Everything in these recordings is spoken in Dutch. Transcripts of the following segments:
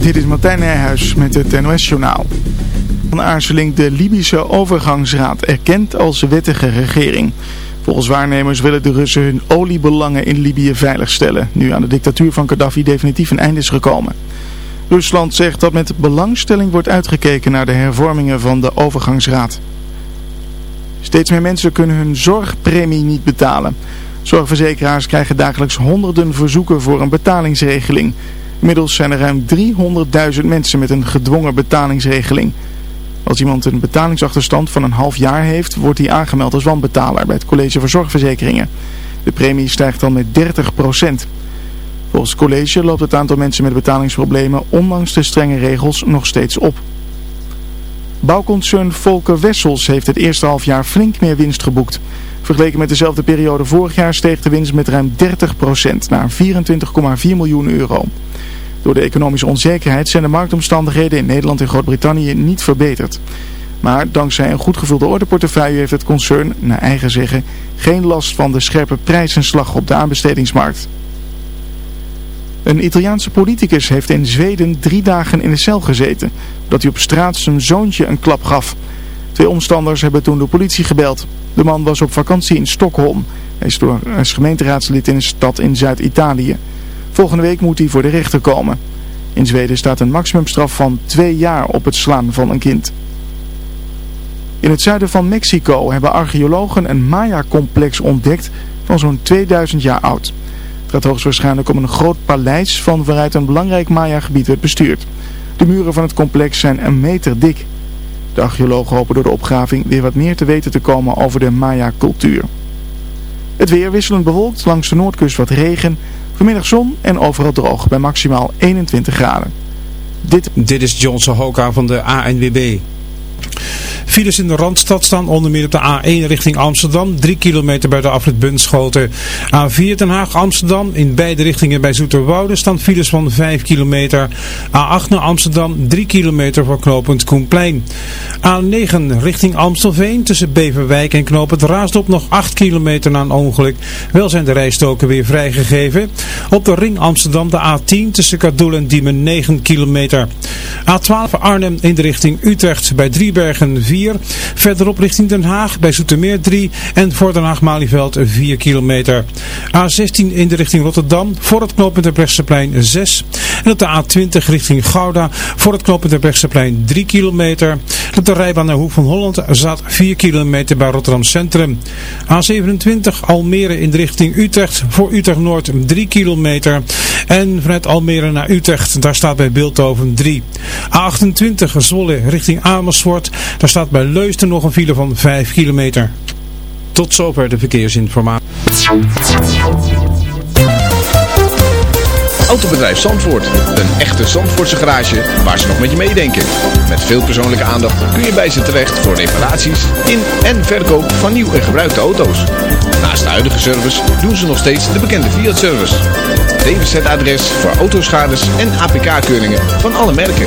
Dit is Martijn Nijhuis met het NOS-journaal. Van aarzeling de Libische overgangsraad erkent als wettige regering. Volgens waarnemers willen de Russen hun oliebelangen in Libië veiligstellen, nu aan de dictatuur van Gaddafi definitief een einde is gekomen. Rusland zegt dat met belangstelling wordt uitgekeken naar de hervormingen van de overgangsraad. Steeds meer mensen kunnen hun zorgpremie niet betalen. Zorgverzekeraars krijgen dagelijks honderden verzoeken voor een betalingsregeling. Inmiddels zijn er ruim 300.000 mensen met een gedwongen betalingsregeling. Als iemand een betalingsachterstand van een half jaar heeft, wordt hij aangemeld als wanbetaler bij het College voor Zorgverzekeringen. De premie stijgt dan met 30% Volgens het college loopt het aantal mensen met betalingsproblemen ondanks de strenge regels nog steeds op. Bouwconcern Volker Wessels heeft het eerste halfjaar flink meer winst geboekt. Vergeleken met dezelfde periode vorig jaar steeg de winst met ruim 30% naar 24,4 miljoen euro. Door de economische onzekerheid zijn de marktomstandigheden in Nederland en Groot-Brittannië niet verbeterd. Maar dankzij een goed gevulde ordeportefeuille heeft het concern, naar eigen zeggen, geen last van de scherpe prijzenslag op de aanbestedingsmarkt. Een Italiaanse politicus heeft in Zweden drie dagen in de cel gezeten, omdat hij op straat zijn zoontje een klap gaf. Twee omstanders hebben toen de politie gebeld. De man was op vakantie in Stockholm. Hij is, door, is gemeenteraadslid in een stad in Zuid-Italië. Volgende week moet hij voor de rechter komen. In Zweden staat een maximumstraf van twee jaar op het slaan van een kind. In het zuiden van Mexico hebben archeologen een Maya-complex ontdekt van zo'n 2000 jaar oud. Het gaat hoogstwaarschijnlijk om een groot paleis van waaruit een belangrijk Maya-gebied werd bestuurd. De muren van het complex zijn een meter dik. De archeologen hopen door de opgraving weer wat meer te weten te komen over de Maya-cultuur. Het weer wisselend bewolkt, langs de noordkust wat regen, vanmiddag zon en overal droog bij maximaal 21 graden. Dit, Dit is Johnson Hoka van de ANWB. Files in de Randstad staan onder meer op de A1 richting Amsterdam. 3 kilometer bij de afrit Bunschoten. A4 Den Haag Amsterdam. In beide richtingen bij Zoeterwoude staan files van 5 kilometer. A8 naar Amsterdam. 3 kilometer voor knooppunt Koenplein. A9 richting Amstelveen. Tussen Beverwijk en knooppunt Raasdop nog 8 kilometer na een ongeluk. Wel zijn de rijstoken weer vrijgegeven. Op de ring Amsterdam de A10 tussen Kadoel en Diemen 9 kilometer. A12 Arnhem in de richting Utrecht bij Driebergen 4 Verderop richting Den Haag bij Zoetermeer 3 en voor Den Haag-Malieveld 4 kilometer. A16 in de richting Rotterdam voor het knooppunt Brechtseplein 6. En op de A20 richting Gouda voor het knooppunt de Brechtseplein 3 kilometer. Op de rijbaan naar Hoek van Holland zat 4 kilometer bij Rotterdam Centrum. A27 Almere in de richting Utrecht voor Utrecht Noord 3 kilometer. En vanuit Almere naar Utrecht, daar staat bij Beeldhoven 3. A28 Zwolle richting Amersfoort, daar staat bij Leusden nog een file van 5 kilometer. Tot zover de verkeersinformatie. Autobedrijf Zandvoort. Een echte Zandvoortse garage waar ze nog met je meedenken. Met veel persoonlijke aandacht kun je bij ze terecht voor reparaties in en verkoop van nieuw en gebruikte auto's. Naast de huidige service doen ze nog steeds de bekende Fiat-service. DWZ-adres voor autoschades en APK-keuringen van alle merken.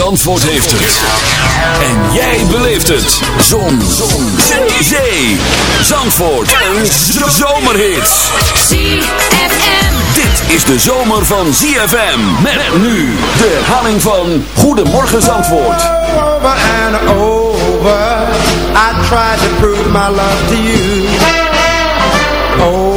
Zandvoort heeft het. En jij beleeft het. Zon. Zon. Zee. Zee. Zandvoort. Een zomerhit. ZFM. Dit is de zomer van ZFM. Met nu de herhaling van Goedemorgen Zandvoort. Over and over. I tried to prove my love to you. Over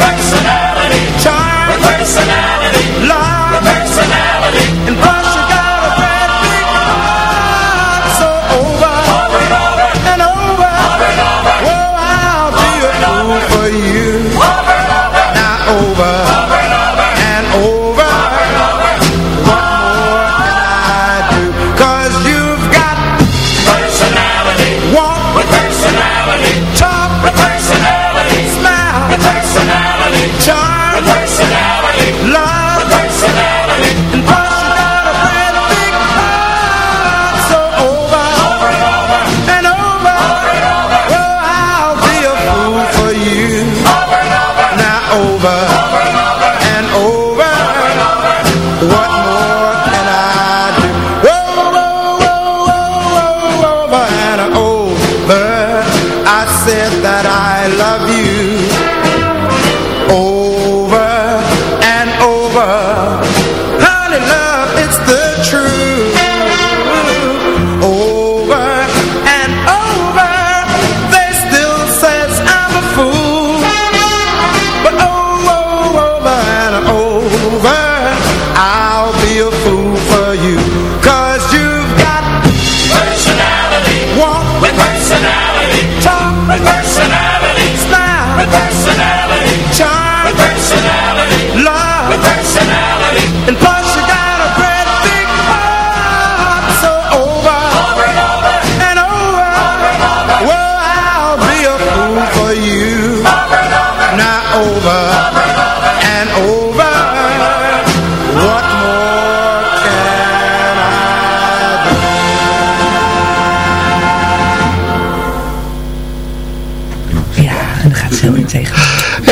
personality, charm personality, love. With personality, and plus you got a great big heart. So over, over and over, and over, over and over. Oh, I'll be a fool for you. Over and over, now over,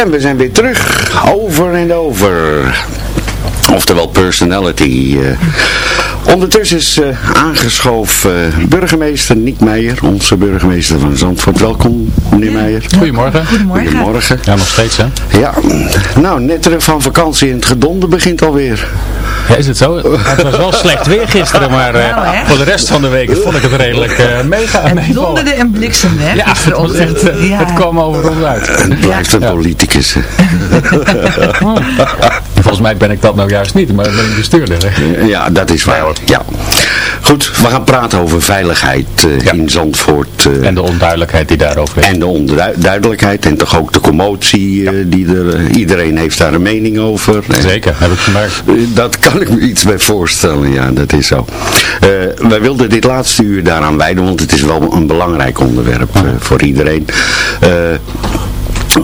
En we zijn weer terug, over en over. Oftewel personality. eh. Ondertussen is eh, aangeschoven eh, burgemeester Niek Meijer, onze burgemeester van Zandvoort. Welkom, meneer Meijer. Goedemorgen. Goedemorgen. Goedemorgen. Ja, nog steeds hè? Ja, nou, net terug van vakantie en het gedonde begint alweer. Ja, is het zo? Het was wel slecht weer gisteren, maar eh, Nou, voor de rest van de week vond ik het redelijk eh, mega En meevallen. donderde en bliksemde, hè? Ja, het, was gisterochtend. echt, Ja. het kwam over ons uit. Het blijft een Ja. politicus. Volgens mij ben ik dat nou juist niet, maar ik ben een bestuurder. Hè? Ja, dat is waar. Ja. Goed, we gaan praten over veiligheid eh, Ja. in Zandvoort. eh, En de onduidelijkheid die daarover is. En de onduidelijkheid en toch ook de commotie eh, die er, iedereen heeft daar een mening over. Zeker, heb ik gemerkt. Dat kan ik me iets bij voorstellen, ja, dat is zo. Wij wilden dit laatste uur daaraan wijden, want het is wel een belangrijk onderwerp voor iedereen.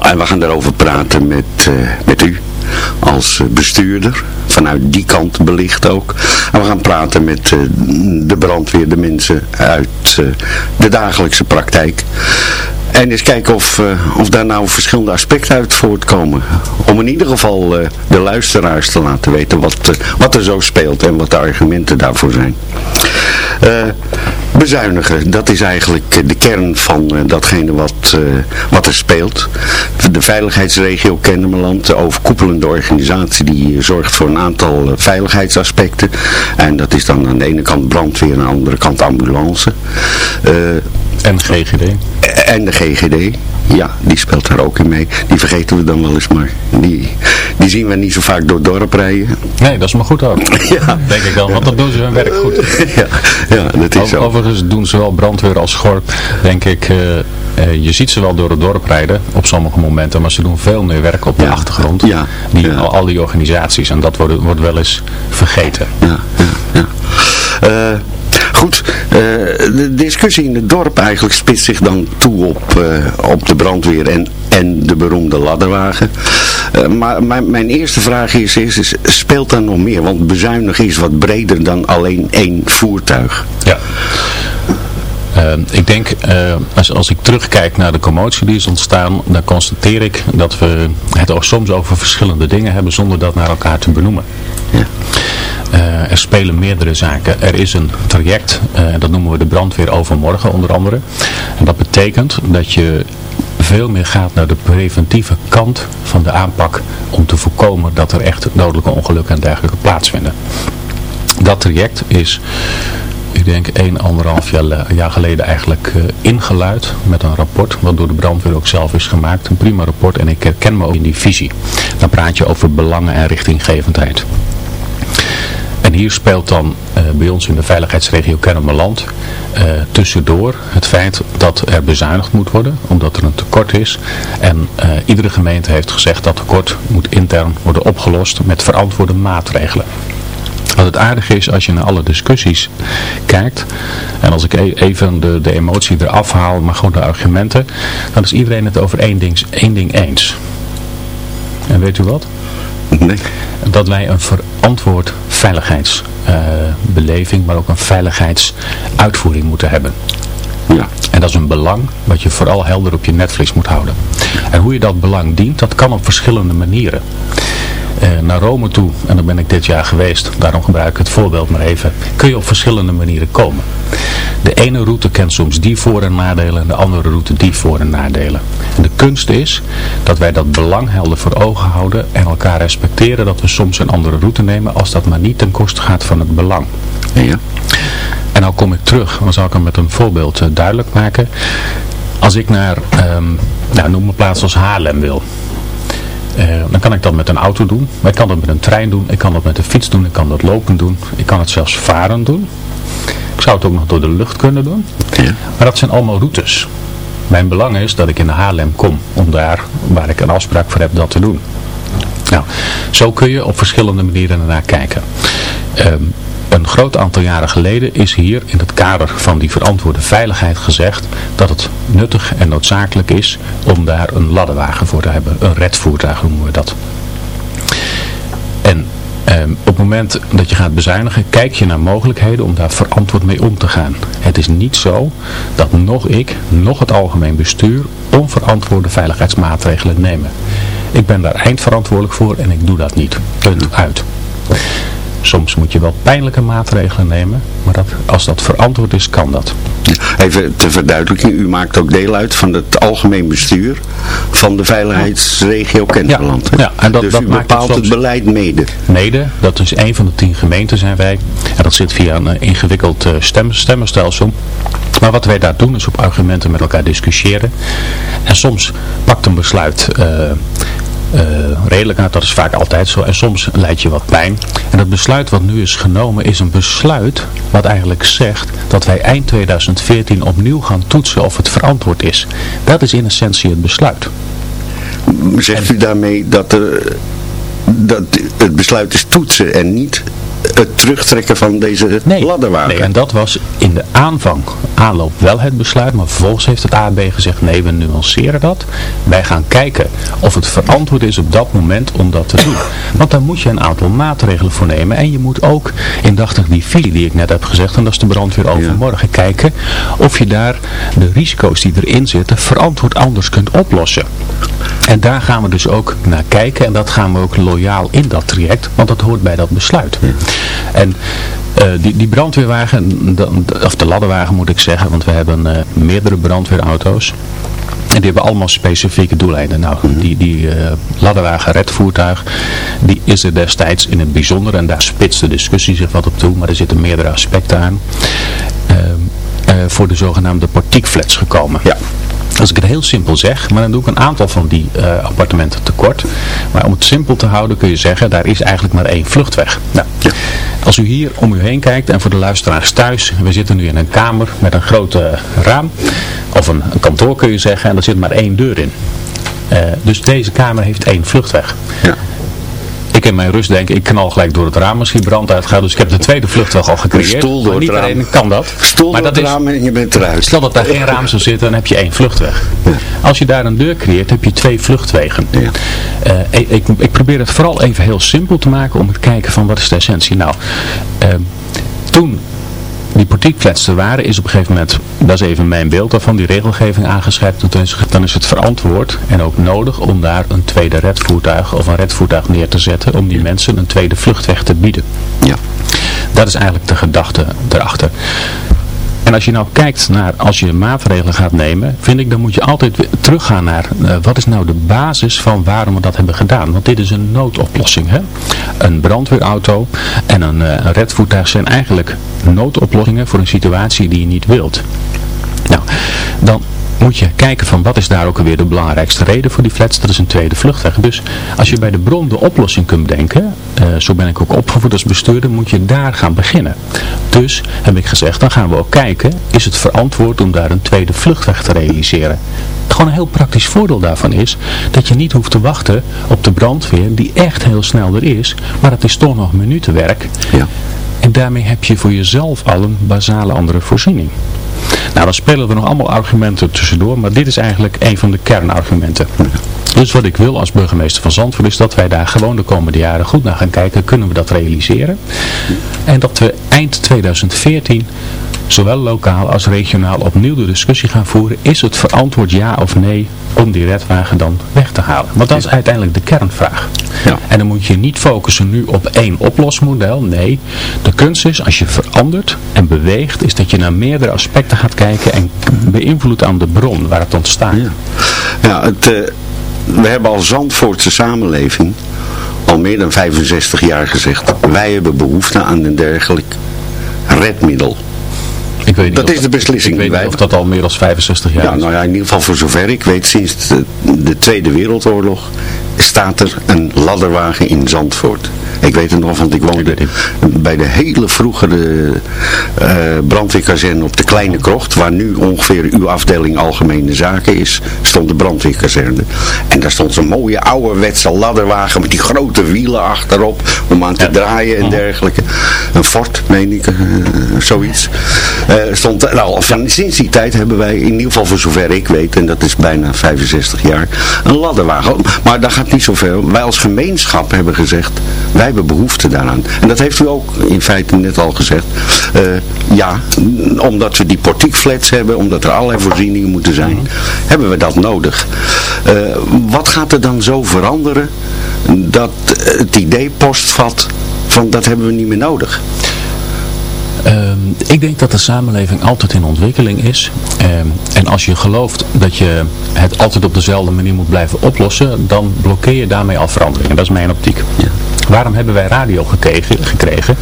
En we gaan daarover praten met, met u als eh, bestuurder, vanuit die kant belicht ook. En we gaan praten met eh, de brandweer, de mensen uit eh, de dagelijkse praktijk. En eens kijken of, of daar nou verschillende aspecten uit voortkomen. Om in ieder geval de luisteraars te laten weten wat, wat er zo speelt en wat de argumenten daarvoor zijn. Eh, bezuinigen, dat is eigenlijk de kern van eh, datgene wat, eh, wat er speelt. De veiligheidsregio Kennemerland, de overkoepelende organisatie die zorgt voor een aantal veiligheidsaspecten. En dat is dan aan de ene kant brandweer en aan de andere kant ambulance. En GGD. en de GGD, ja, die speelt daar ook in mee. Die vergeten we dan wel eens maar. Die, die zien we niet zo vaak door het dorp rijden. Nee, dat is maar goed ook. Ja. Denk ik dan, want dat doen ze hun werk goed. ja, ja, dat is Over- zo. Overigens doen zowel brandweer als schorp, denk ik, eh, eh, je ziet ze wel door het dorp rijden op sommige momenten, maar ze doen veel meer werk op de Ja. achtergrond. Ja. Die, Ja. al, al die organisaties en dat wordt, wordt wel eens vergeten. Ja, ja, ja. Eh, goed, eh, de discussie in het dorp eigenlijk spitst zich dan toe op, eh, op de brandweer en, en de beroemde ladderwagen. Eh, maar mijn, mijn eerste vraag is, is, is, speelt daar nog meer? Want bezuinigen is wat breder dan alleen één voertuig. Ja. Eh, ik denk, eh, als, als ik terugkijk naar de commotie die is ontstaan, dan constateer ik dat we het ook soms over verschillende dingen hebben zonder dat naar elkaar te benoemen. Ja. Eh, er spelen meerdere zaken. Er is een traject, dat noemen we de brandweer overmorgen onder andere. En dat betekent dat je veel meer gaat naar de preventieve kant van de aanpak om te voorkomen dat er echt dodelijke ongelukken en dergelijke plaatsvinden. Dat traject is denk, 1, anderhalf jaar, le- jaar geleden eigenlijk eh, ingeluid met een rapport, wat door de brandweer ook zelf is gemaakt. Een prima rapport en ik herken me ook in die visie. Dan praat je over belangen en richtinggevendheid. En hier speelt dan eh, bij ons in de veiligheidsregio Kennemerland eh, tussendoor het feit dat er bezuinigd moet worden, omdat er een tekort is. En iedere gemeente heeft gezegd dat tekort moet intern worden opgelost met verantwoorde maatregelen. Wat het aardige is als je naar alle discussies kijkt, en als ik e- even de, de emotie eraf haal, maar gewoon de argumenten, dan is iedereen het over één ding, één ding eens. En weet u wat? Nee. dat wij een verantwoord veiligheidsbeleving, maar ook een veiligheidsuitvoering moeten hebben. Ja. En dat is een belang wat je vooral helder op je netvlies moet houden. En hoe je dat belang dient, dat kan op verschillende manieren. Eh, naar Rome toe, en dan ben ik dit jaar geweest, daarom gebruik ik het voorbeeld maar even, kun je op verschillende manieren komen. De ene route kent soms die voor- en nadelen en de andere route die voor- en nadelen. En de kunst is dat wij dat belang helder voor ogen houden en elkaar respecteren dat we soms een andere route nemen als dat maar niet ten koste gaat van het belang. Ja. En nou kom ik terug, dan zal ik hem met een voorbeeld eh, duidelijk maken. Als ik naar, ehm, nou, noem een plaats als Haarlem wil, eh, dan kan ik dat met een auto doen, maar ik kan dat met een trein doen, ik kan dat met de fiets doen, ik kan dat lopend doen, ik kan het zelfs varen doen. Ik zou het ook nog door de lucht kunnen doen. Maar dat zijn allemaal routes. Mijn belang is dat ik in Haarlem kom, om daar waar ik een afspraak voor heb dat te doen. Nou, zo kun je op verschillende manieren naar kijken. Ehm, een groot aantal jaren geleden is hier in het kader van die verantwoorde veiligheid gezegd dat het nuttig en noodzakelijk is om daar een ladderwagen voor te hebben. Een redvoertuig noemen we dat. En ehm, op het moment dat je gaat bezuinigen, kijk je naar mogelijkheden om daar verantwoord mee om te gaan. Het is niet zo dat nog ik, nog het algemeen bestuur onverantwoorde veiligheidsmaatregelen nemen. Ik ben daar eindverantwoordelijk voor en ik doe dat niet. Punt uit. Soms moet je wel pijnlijke maatregelen nemen, maar dat, als dat verantwoord is, kan dat. Even ter verduidelijking, u maakt ook deel uit van het algemeen bestuur van de veiligheidsregio Kennemerland. hè? Ja, en dat- dus dat u maakt bepaalt het, soms- beleid mede. Mede, dat is een van de tien gemeenten zijn wij. En dat zit via een eh, ingewikkeld eh, stem, stemmenstelsel. Maar wat wij daar doen is op argumenten met elkaar discussiëren. En soms pakt een besluit eh, eh, redelijk uit, dat is vaak altijd zo. En soms leidt je wat pijn. En het besluit wat nu is genomen is een besluit wat eigenlijk zegt dat wij eind 2014 opnieuw gaan toetsen of het verantwoord is. Dat is in essentie het besluit. Zegt u daarmee dat, er, dat het besluit is toetsen en niet het terugtrekken van deze ladderwagen? Nee, en dat was in de aanvang, aanloop wel het besluit, maar vervolgens heeft het AB gezegd, nee, we nuanceren dat. Wij gaan kijken of het verantwoord is op dat moment om dat te doen. Want daar moet je een aantal maatregelen voor nemen. En je moet ook, indachtig die visie die ik net heb gezegd, en dat is de brandweer overmorgen, kijken of je daar de risico's die erin zitten verantwoord anders kunt oplossen. En daar gaan we dus ook naar kijken en dat gaan we ook loyaal in dat traject, want dat hoort bij dat besluit. En eh, die, die brandweerwagen, of de ladderwagen moet ik zeggen, want we hebben eh, meerdere brandweerauto's. En die hebben allemaal specifieke doeleinden. Nou, die, die eh, ladderwagen redvoertuig, die is er destijds in het bijzonder. En daar spitst de discussie zich wat op toe, maar er zitten meerdere aspecten aan. Ehm, eh, voor de zogenaamde portiekflats gekomen. Ja. Als ik het heel simpel zeg, maar dan doe ik een aantal van die eh, appartementen tekort. Maar om het simpel te houden kun je zeggen, daar is eigenlijk maar één vluchtweg. Nou, als u hier om u heen kijkt en voor de luisteraars thuis, we zitten nu in een kamer met een groot raam. Of een, een kantoor kun je zeggen, en er zit maar één deur in. Eh, dus deze kamer heeft één vluchtweg. Ja. In mijn rust denk, ik knal gelijk door het raam die brand uitgaat. Dus ik heb de tweede vluchtweg al gecreëerd. Een stoel door het niet raam. iedereen kan dat. Stoel maar door dat het is, raam en je bent eruit. Stel dat daar geen raam zou zitten, dan heb je één vluchtweg. Als je daar een deur creëert, heb je twee vluchtwegen. Ja. Eh, ik, ik, ik probeer het vooral even heel simpel te maken om te kijken van wat is de essentie. Nou, eh, toen die portiekflats er waren, is op een gegeven moment, dat is even mijn beeld daarvan, die regelgeving aangescherpt. Dan is het verantwoord en ook nodig om daar een tweede redvoertuig of een redvoertuig neer te zetten om die mensen een tweede vluchtweg te bieden. Ja. Dat is eigenlijk de gedachte erachter. En als je nou kijkt naar, als je maatregelen gaat nemen, vind ik, dan moet je altijd teruggaan naar, eh, wat is nou de basis van waarom we dat hebben gedaan. Want dit is een noodoplossing. Hè? Een brandweerauto en een, een redvoertuig zijn eigenlijk noodoplossingen voor een situatie die je niet wilt. Nou, dan moet je kijken van wat is daar ook alweer de belangrijkste reden voor die flats. Dat is een tweede vluchtweg. Dus als je bij de bron de oplossing kunt denken, eh, zo ben ik ook opgevoed als bestuurder, moet je daar gaan beginnen. Dus heb ik gezegd, dan gaan we ook kijken, is het verantwoord om daar een tweede vluchtweg te realiseren. Gewoon een heel praktisch voordeel daarvan is dat je niet hoeft te wachten op de brandweer die echt heel snel er is, maar het is toch nog minutenwerk. Ja. En daarmee heb je voor jezelf al een basale andere voorziening. Nou, dan spelen er nog allemaal argumenten tussendoor, maar dit is eigenlijk een van de kernargumenten. Dus wat ik wil als burgemeester van Zandvoort is dat wij daar gewoon de komende jaren goed naar gaan kijken. Kunnen we dat realiseren? En dat we eind 2014 zowel lokaal als regionaal opnieuw de discussie gaan voeren. Is het verantwoord ja of nee om die redwagen dan weg te halen? Want dat is uiteindelijk de kernvraag. Ja. En dan moet je niet focussen nu op één oplosmodel. Nee, de kunst is als je verandert en beweegt, is dat je naar meerdere aspecten gaat kijken en beïnvloedt aan de bron waar het ontstaat. Ja, ja het, eh, we hebben als Zandvoortse samenleving al meer dan 65 jaar gezegd. Wij hebben behoefte aan een dergelijk redmiddel. Weet Dat is de beslissing Ik weet niet of dat al meer dan 65 jaar Ja, is. nou ja, in ieder geval voor zover ik weet, sinds de, de Tweede Wereldoorlog staat er een ladderwagen in Zandvoort. Ik weet het nog, want ik woonde bij de hele vroegere eh brandweerkazerne op de Kleine Krocht, waar nu ongeveer uw afdeling Algemene Zaken is, stond de brandweerkazerne. En daar stond zo'n mooie ouderwetse ladderwagen met die grote wielen achterop, om aan te draaien en dergelijke. Een Ford, meen ik, eh, zoiets. Eh, stond, nou, van, sinds die tijd hebben wij, in ieder geval voor zover ik weet, en dat is bijna 65 jaar, een ladderwagen. Maar daar gaat niet zoveel. Wij als gemeenschap hebben gezegd, wij hebben behoefte daaraan. En dat heeft u ook in feite net al gezegd. Eh, ja, omdat we die portiekflats hebben, omdat er allerlei voorzieningen moeten zijn, hebben we dat nodig. Eh, wat gaat er dan zo veranderen dat het idee postvat van dat hebben we niet meer nodig? Ehm, ik denk dat de samenleving altijd in ontwikkeling is. Ehm, en als je gelooft dat je het altijd op dezelfde manier moet blijven oplossen, dan blokkeer je daarmee al verandering. En dat is mijn optiek. Waarom hebben wij radio gekregen, gekregen?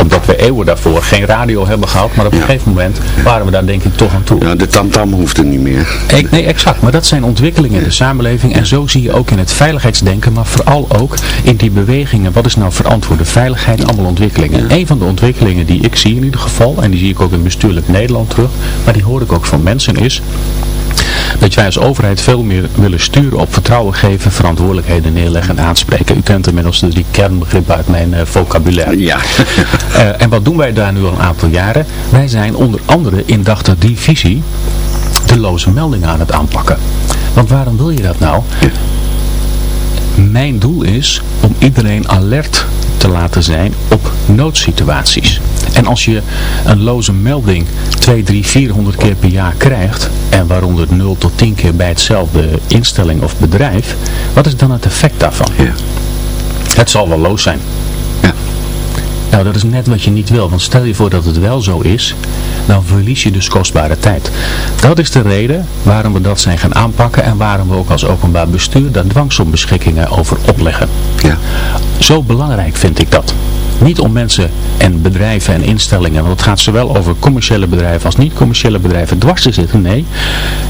Omdat we eeuwen daarvoor geen radio hebben gehad, maar op een gegeven moment waren we daar denk ik toch aan toe. Ja, de tamtam hoeft er niet meer. Ik, nee, exact. Maar dat zijn ontwikkelingen in de samenleving. En zo zie je ook in het veiligheidsdenken, maar vooral ook in die bewegingen. Wat is nou verantwoorde veiligheid? Allemaal ontwikkelingen. Een van de ontwikkelingen die ik zie in ieder geval, en die zie ik ook in bestuurlijk Nederland terug, maar die hoor ik ook van mensen, is dat wij als overheid veel meer willen sturen op vertrouwen geven, verantwoordelijkheden neerleggen en aanspreken. U kent inmiddels de drie kernbegrippen uit mijn eh, vocabulaire. Ja. Eh, en wat doen wij daar nu al een aantal jaren? Wij zijn onder andere in Dachter die visie de loze meldingen aan het aanpakken. Want waarom wil je dat nou? Mijn doel is om iedereen alert te laten zijn op noodsituaties. En als je een loze melding 2, 3, 400 keer per jaar krijgt, en waaronder 0 tot 10 keer bij hetzelfde instelling of bedrijf, wat is dan het effect daarvan? Ja. Het zal wel loos zijn. Nou, dat is net wat je niet wil. Want stel je voor dat het wel zo is, dan verlies je dus kostbare tijd. Dat is de reden waarom we dat zijn gaan aanpakken en waarom we ook als openbaar bestuur daar dwangsombeschikkingen over opleggen. Ja. Zo belangrijk vind ik dat. Niet om mensen en bedrijven en instellingen, want het gaat zowel over commerciële bedrijven als niet-commerciële bedrijven dwars te zitten. Nee,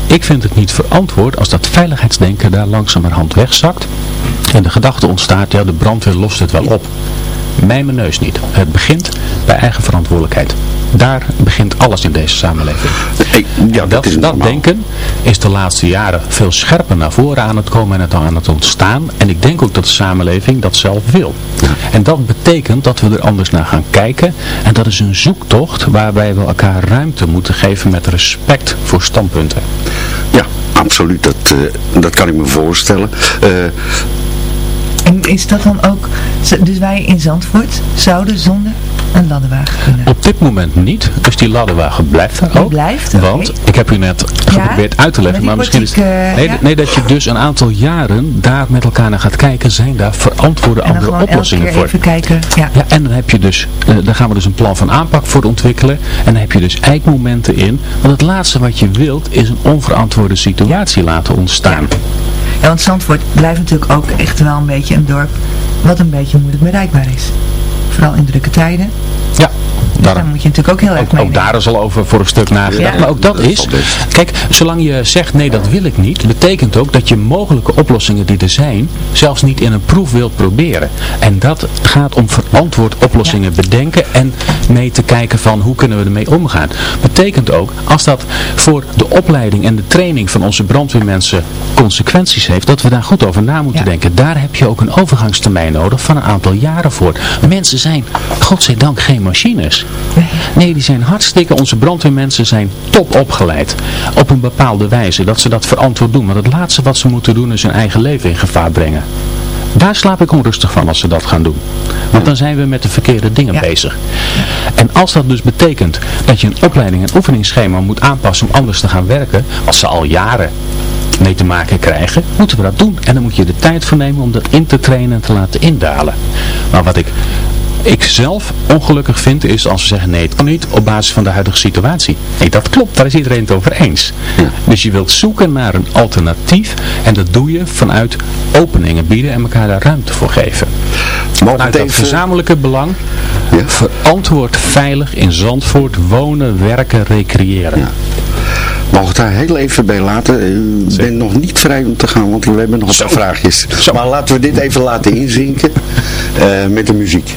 ik vind het niet verantwoord als dat veiligheidsdenken daar langzamerhand wegzakt. En de gedachte ontstaat, ja de brandweer lost het wel op. Mij mijn neus niet. Het begint bij eigen verantwoordelijkheid. Daar begint alles in deze samenleving. Ja, dat, dat is dat normaal. denken is de laatste jaren veel scherper naar voren aan het komen en het aan het ontstaan. En ik denk ook dat de samenleving dat zelf wil. En dat betekent dat we er anders naar gaan kijken. En dat is een zoektocht waarbij we elkaar ruimte moeten geven met respect voor standpunten. Ja, absoluut. Dat, eh, dat kan ik me voorstellen. Eh, En is dat dan ook, dus wij in Zandvoort zouden zonder een ladderwagen kunnen. Op dit moment niet, dus die ladderwagen blijft er Die ook. blijft. Want, ik heb u net geprobeerd uit te leggen, maar misschien is eh, nee, ja. nee, dat je dus een aantal jaren daar met elkaar naar gaat kijken, zijn daar verantwoorde andere oplossingen voor. even kijken. Ja. Ja, en dan heb je dus, eh, daar gaan we dus een plan van aanpak voor ontwikkelen. En dan heb je dus eikmomenten in. Want het laatste wat je wilt is een onverantwoorde situatie laten ontstaan. Ja, want Zandvoort blijft natuurlijk ook echt wel een beetje een dorp wat een beetje moeilijk bereikbaar is. Vooral in drukke tijden. Ja, daar, Daar moet je natuurlijk ook heel erg ook, mee ook daar is al over voor een stuk nagedacht. Ja. Maar ook dat Dat is, kijk, zolang je zegt nee dat wil ik niet, betekent ook dat je mogelijke oplossingen die er zijn, zelfs niet in een proef wilt proberen. En dat gaat om verantwoord oplossingen bedenken en mee te kijken van hoe kunnen we ermee omgaan. Betekent ook, als dat voor de opleiding en de training van onze brandweermensen consequenties heeft, dat we daar goed over na moeten Ja. denken. Daar heb je ook een overgangstermijn nodig van een aantal jaren voor. Mensen zijn, godzijdank, geen machines. Nee, die zijn hartstikke, onze brandweermensen zijn top opgeleid. Op een bepaalde wijze, dat ze dat verantwoord doen. Maar het laatste wat ze moeten doen is hun eigen leven in gevaar brengen. Daar slaap ik onrustig van als ze dat gaan doen. Want dan zijn we met de verkeerde dingen Ja. bezig. En als dat dus betekent dat je een opleiding en oefeningsschema moet aanpassen om anders te gaan werken, als ze al jaren mee te maken krijgen, moeten we dat doen. En dan moet je de tijd voor nemen om dat in te trainen en te laten indalen. Maar wat ik, ik zelf ongelukkig vind is als ze zeggen nee, het kan niet op basis van de huidige situatie. Nee, dat klopt, daar is iedereen het over eens. Dus je wilt zoeken naar een alternatief en dat doe je vanuit openingen bieden en elkaar daar ruimte voor geven. We Vanuit het dat even... gezamenlijke belang, Ja? verantwoord veilig in Zandvoort wonen, werken, recreëren. Ja. Mogen we het daar heel even bij laten? U bent nog niet vrij om te gaan, want we hebben nog een paar vraagjes. Maar laten we dit even laten inzinken eh, met de muziek.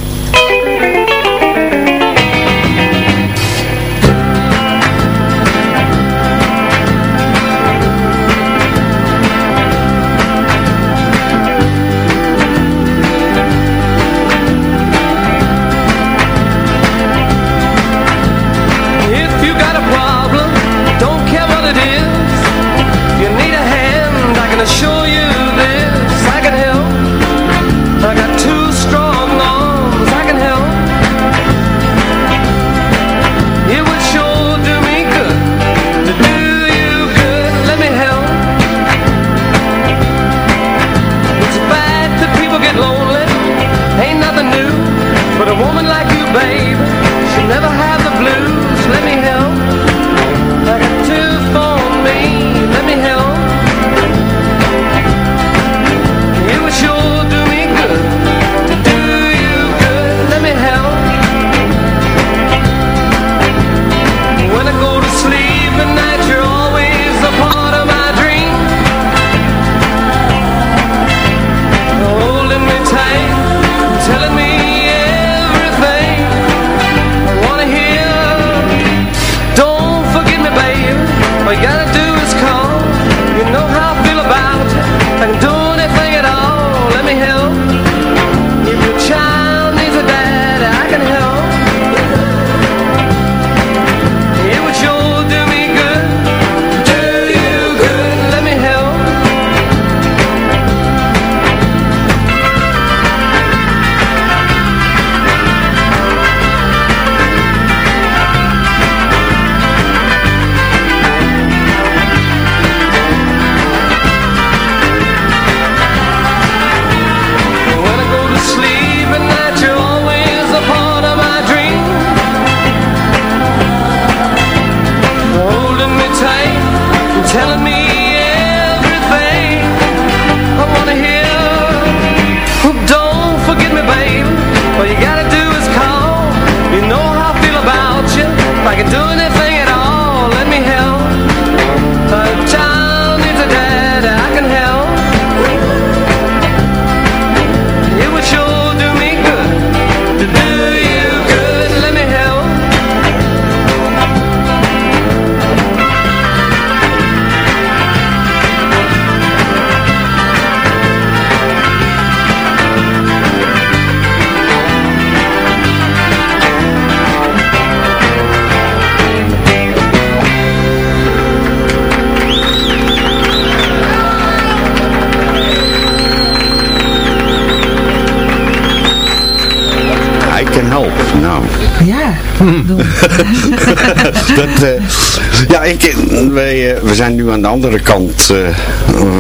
Ik, wij, eh, we zijn nu aan de andere kant eh,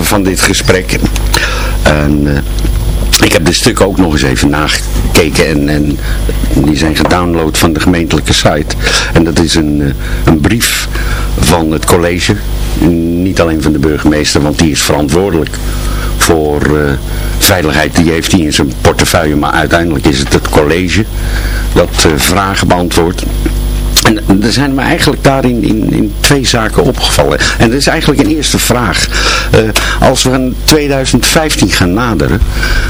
van dit gesprek. En eh, ik heb dit stuk ook nog eens even nagekeken en, en die zijn gedownload van de gemeentelijke site. En dat is een, eh, een brief van het college. Niet alleen van de burgemeester, want die is verantwoordelijk voor eh, veiligheid. Die heeft hij in zijn portefeuille, maar uiteindelijk is het het college dat eh, vragen beantwoordt. En er zijn me eigenlijk daarin in, in twee zaken opgevallen. En dat is eigenlijk een eerste vraag. Eh, als we aan 2015 gaan naderen,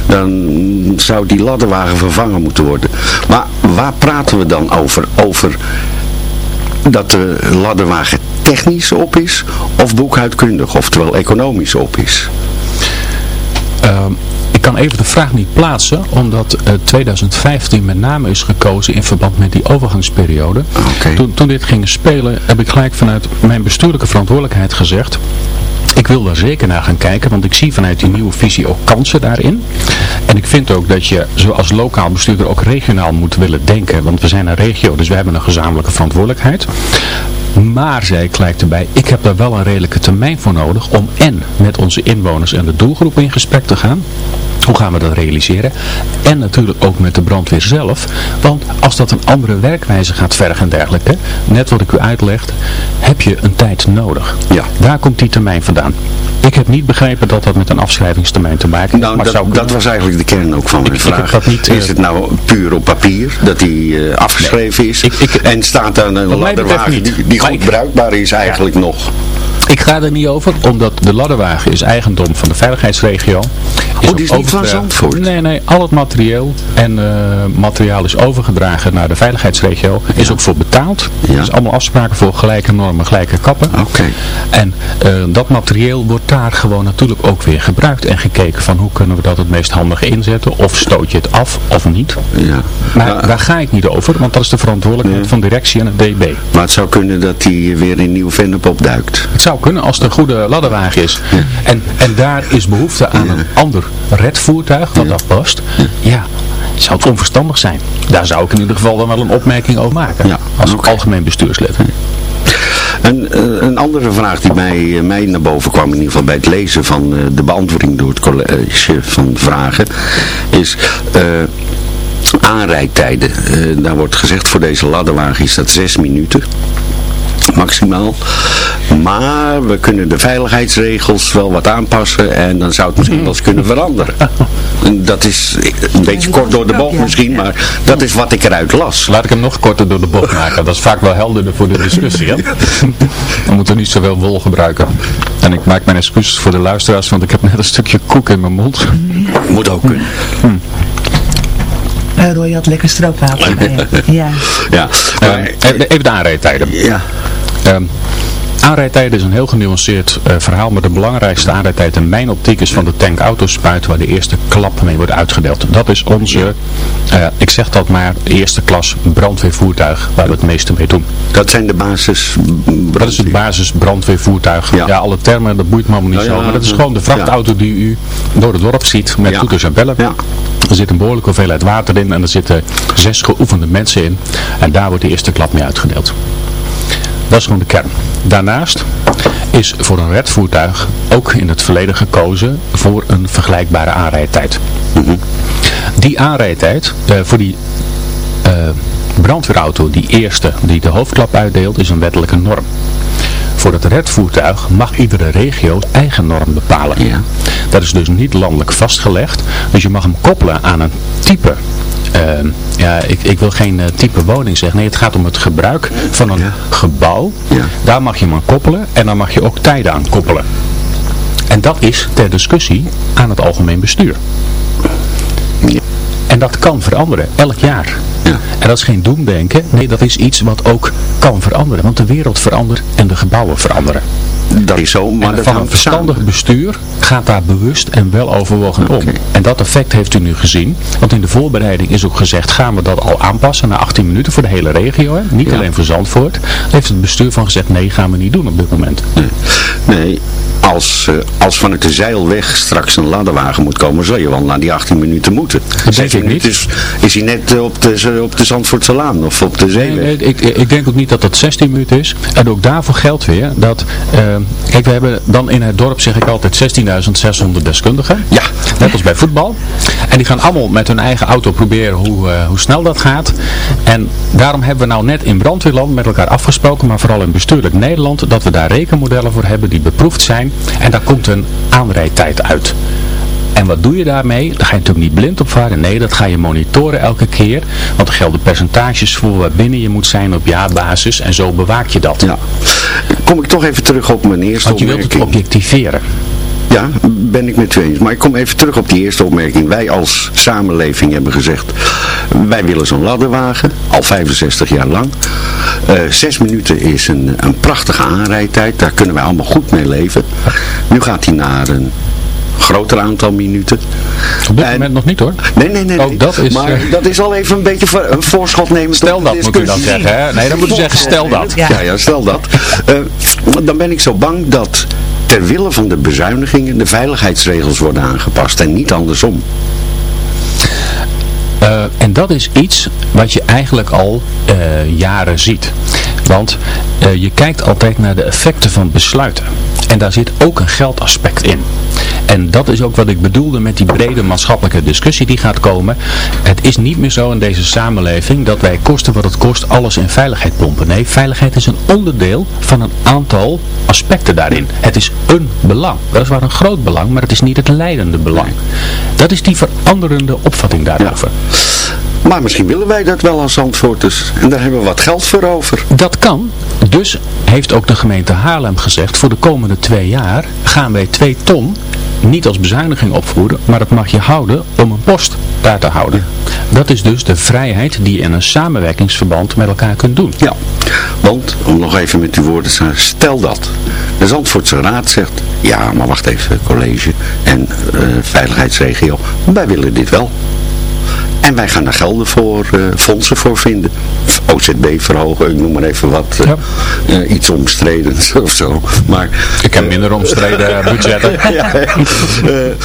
dan zou die ladderwagen vervangen moeten worden. Maar waar praten we dan over? Over dat de ladderwagen technisch op is of boekhoudkundig, oftewel economisch op is? Ik kan even de vraag niet plaatsen, omdat eh, 2015 met name is gekozen in verband met die overgangsperiode. Toen, toen dit ging spelen, heb ik gelijk vanuit mijn bestuurlijke verantwoordelijkheid gezegd. Ik wil daar zeker naar gaan kijken, want ik zie vanuit die nieuwe visie ook kansen daarin. En ik vind ook dat je zoals lokaal bestuurder ook regionaal moet willen denken. Want we zijn een regio, dus we hebben een gezamenlijke verantwoordelijkheid. Maar, zei ik gelijk erbij, ik heb daar wel een redelijke termijn voor nodig om en met onze inwoners en de doelgroep in gesprek te gaan. Hoe gaan we dat realiseren? En natuurlijk ook met de brandweer zelf. Want als dat een andere werkwijze gaat vergen en dergelijke, net wat ik u uitlegde, heb je een tijd nodig. Ja. Daar komt die termijn vandaan. Ik heb niet begrepen dat dat met een afschrijvingstermijn te maken heeft. Nou, maar dat, zou dat was eigenlijk de kern ook van mijn Ik- ik heb vraag. dat niet, eh, is het nou puur op papier, dat die eh, afgeschreven is? Ik- en staat daar een ladderwagen die, die goed ik- bruikbaar is eigenlijk nog? Ik ga er niet over, omdat de ladderwagen is eigendom van de veiligheidsregio. Oh, die is niet van Zandvoort? Nee, nee, al het materieel en eh, materiaal is overgedragen naar de veiligheidsregio. Is ook voor betaald. Ja. Er is allemaal afspraken voor gelijke normen, gelijke kappen. Oké. En eh, dat materieel wordt daar gewoon natuurlijk ook weer gebruikt en gekeken van hoe kunnen we dat het meest handig inzetten. Of stoot je het af of niet. Ja. Maar Ja, daar ga ik niet over, want dat is de verantwoordelijkheid van directie en het DB. maar het zou kunnen dat die weer in Nieuw-Vennep opduikt. Het zou kunnen als het een goede ladderwagen is. En, en daar is behoefte aan een ander redvoertuig, wat dat past. Ja, zou het onverstandig zijn. Daar zou ik in ieder geval dan wel een opmerking over maken. Als algemeen bestuurslid. Een, eh, een andere vraag die mij, eh, mij naar boven kwam, in ieder geval bij het lezen van eh, de beantwoording door het college van vragen, is aanrijdtijden. Eh, daar wordt gezegd voor deze ladderwagen is dat zes minuten. Maximaal. Maar we kunnen de veiligheidsregels wel wat aanpassen en dan zou het misschien wel eens kunnen veranderen. En Dat is een beetje kort door de bocht misschien, maar dat is wat ik eruit las. Laat ik hem nog korter door de bocht maken. Dat is vaak wel helderder voor de discussie. Hè? We moeten niet zoveel wol gebruiken. En ik maak mijn excuses voor de luisteraars, want ik heb net een stukje koek in mijn mond. Moet ook kunnen. Eh, Roy had lekker stroopwafel. Ja. Ja, Eh, maar, even even de aanrijdtijden. ja. Ehm aanrijdtijden is een heel genuanceerd eh, verhaal, maar de belangrijkste aanrijdtijd in mijn optiek is van de tank autospuit waar de eerste klap mee wordt uitgedeeld. Dat is onze, eh, ik zeg dat maar, eerste klas brandweervoertuig waar we het meeste mee doen. Dat zijn de basis. Dat is het basis brandweervoertuig. Ja. Ja. alle termen, dat boeit me allemaal niet zo. ja, Maar dat is gewoon de vrachtauto die u door het dorp ziet met Ja. toeters en bellen. Ja. Er zit een behoorlijke hoeveelheid water in en er zitten zes geoefende mensen in. En daar wordt de eerste klap mee uitgedeeld. Dat is gewoon de kern. Daarnaast is voor een redvoertuig ook in het verleden gekozen voor een vergelijkbare aanrijdtijd. Die aanrijdtijd eh, voor die eh, brandweerauto, die eerste die de hoofdklap uitdeelt, is een wettelijke norm. Voor het redvoertuig mag iedere regio eigen norm bepalen. Ja. Dat is dus niet landelijk vastgelegd. Dus je mag hem koppelen aan een type. Eh, ja, ik, ik wil geen eh, type woning zeggen. Nee, het gaat om het gebruik van een Ja. gebouw. Ja. Daar mag je hem aan koppelen en dan mag je ook tijden aan koppelen. En dat is ter discussie aan het algemeen bestuur. Ja. En dat kan veranderen, elk jaar. Ja. En dat is geen doemdenken. Nee, dat is iets wat ook kan veranderen. Want de wereld verandert en de gebouwen veranderen. Dat is zo, maar dat van een verstandig samen. bestuur gaat daar bewust en wel overwogen om. En dat effect heeft u nu gezien. Want in de voorbereiding is ook gezegd, gaan we dat al aanpassen na 18 minuten voor de hele regio. Hè? Niet Ja. alleen voor Zandvoort. Daar heeft het bestuur van gezegd, nee, gaan we niet doen op dit moment. Nee, als, eh, als vanuit de zeilweg straks een ladderwagen moet komen, zal je wel na die 18 minuten moeten. denk Zes ik niet. Is, is hij net eh, op de, op de Zandvoortse Laan of op de Nee, zeeweg? nee, ik, ik denk ook niet dat dat 16 minuten is. En ook daarvoor geldt weer dat, eh, kijk we hebben dan in het dorp zeg ik altijd 16.600 deskundigen. Ja. Net als bij voetbal. En die gaan allemaal met hun eigen auto proberen hoe, eh, hoe snel dat gaat. En daarom hebben we nou net in brandweerland met elkaar afgesproken, maar vooral in bestuurlijk Nederland, dat we daar rekenmodellen voor hebben die beproefd zijn. En daar komt een aanrijdtijd uit. En wat doe je daarmee? Daar ga je natuurlijk niet blind op varen. Nee, dat ga je monitoren elke keer. Want er gelden percentages voor waarbinnen je moet zijn op jaarbasis. En zo bewaak je dat. Ja. Kom ik toch even terug op mijn eerste Want je wilt het objectiveren. Ja, ben ik met u eens. Maar ik kom even terug op die eerste opmerking. Wij als samenleving hebben gezegd, wij willen zo'n ladderwagen, al 65 jaar lang. Eh, zes minuten is een, een prachtige aanrijdtijd, daar kunnen wij allemaal goed mee leven. Nu gaat hij naar een groter aantal minuten. Op dit En- moment nog niet hoor. Nee, nee, nee. Oh, dat is, maar eh, dat is al even een beetje voor- een voorschot nemen. Stel dat moet u dan zeggen. Hè? Nee, dan moet u zeggen stel dat. Ja, ja, stel dat. Eh, dan ben ik zo bang dat ter wille van de bezuinigingen de veiligheidsregels worden aangepast en niet andersom. Eh, en dat is iets wat je eigenlijk al jaren ziet. Want eh, je kijkt altijd naar de effecten van besluiten. En daar zit ook een geldaspect in. En dat is ook wat ik bedoelde met die brede maatschappelijke discussie die gaat komen. Het is niet meer zo in deze samenleving dat wij kosten wat het kost alles in veiligheid pompen. Nee, veiligheid is een onderdeel van een aantal aspecten daarin. Het is een belang. Dat is waar een groot belang, maar het is niet het leidende belang. Dat is die veranderende opvatting daarover. Maar misschien willen wij dat wel als Zandvoorters. En daar hebben we wat geld voor over. Dat kan. Dus heeft ook de gemeente Haarlem gezegd, voor de komende twee jaar gaan wij twee ton niet als bezuiniging opvoeren, maar dat mag je houden om een post daar te houden. Dat is dus de vrijheid die je in een samenwerkingsverband met elkaar kunt doen. Ja, want, om nog even met uw woorden te staan, stel dat de Zandvoortse Raad zegt, ja, maar wacht even, college en eh, veiligheidsregio, wij willen dit wel. En wij gaan daar gelden voor, eh, fondsen voor vinden. OZB verhogen, ik noem maar even wat, eh, eh, iets omstredens of zo. Maar, Ik heb minder omstreden budgetten. ja, eh,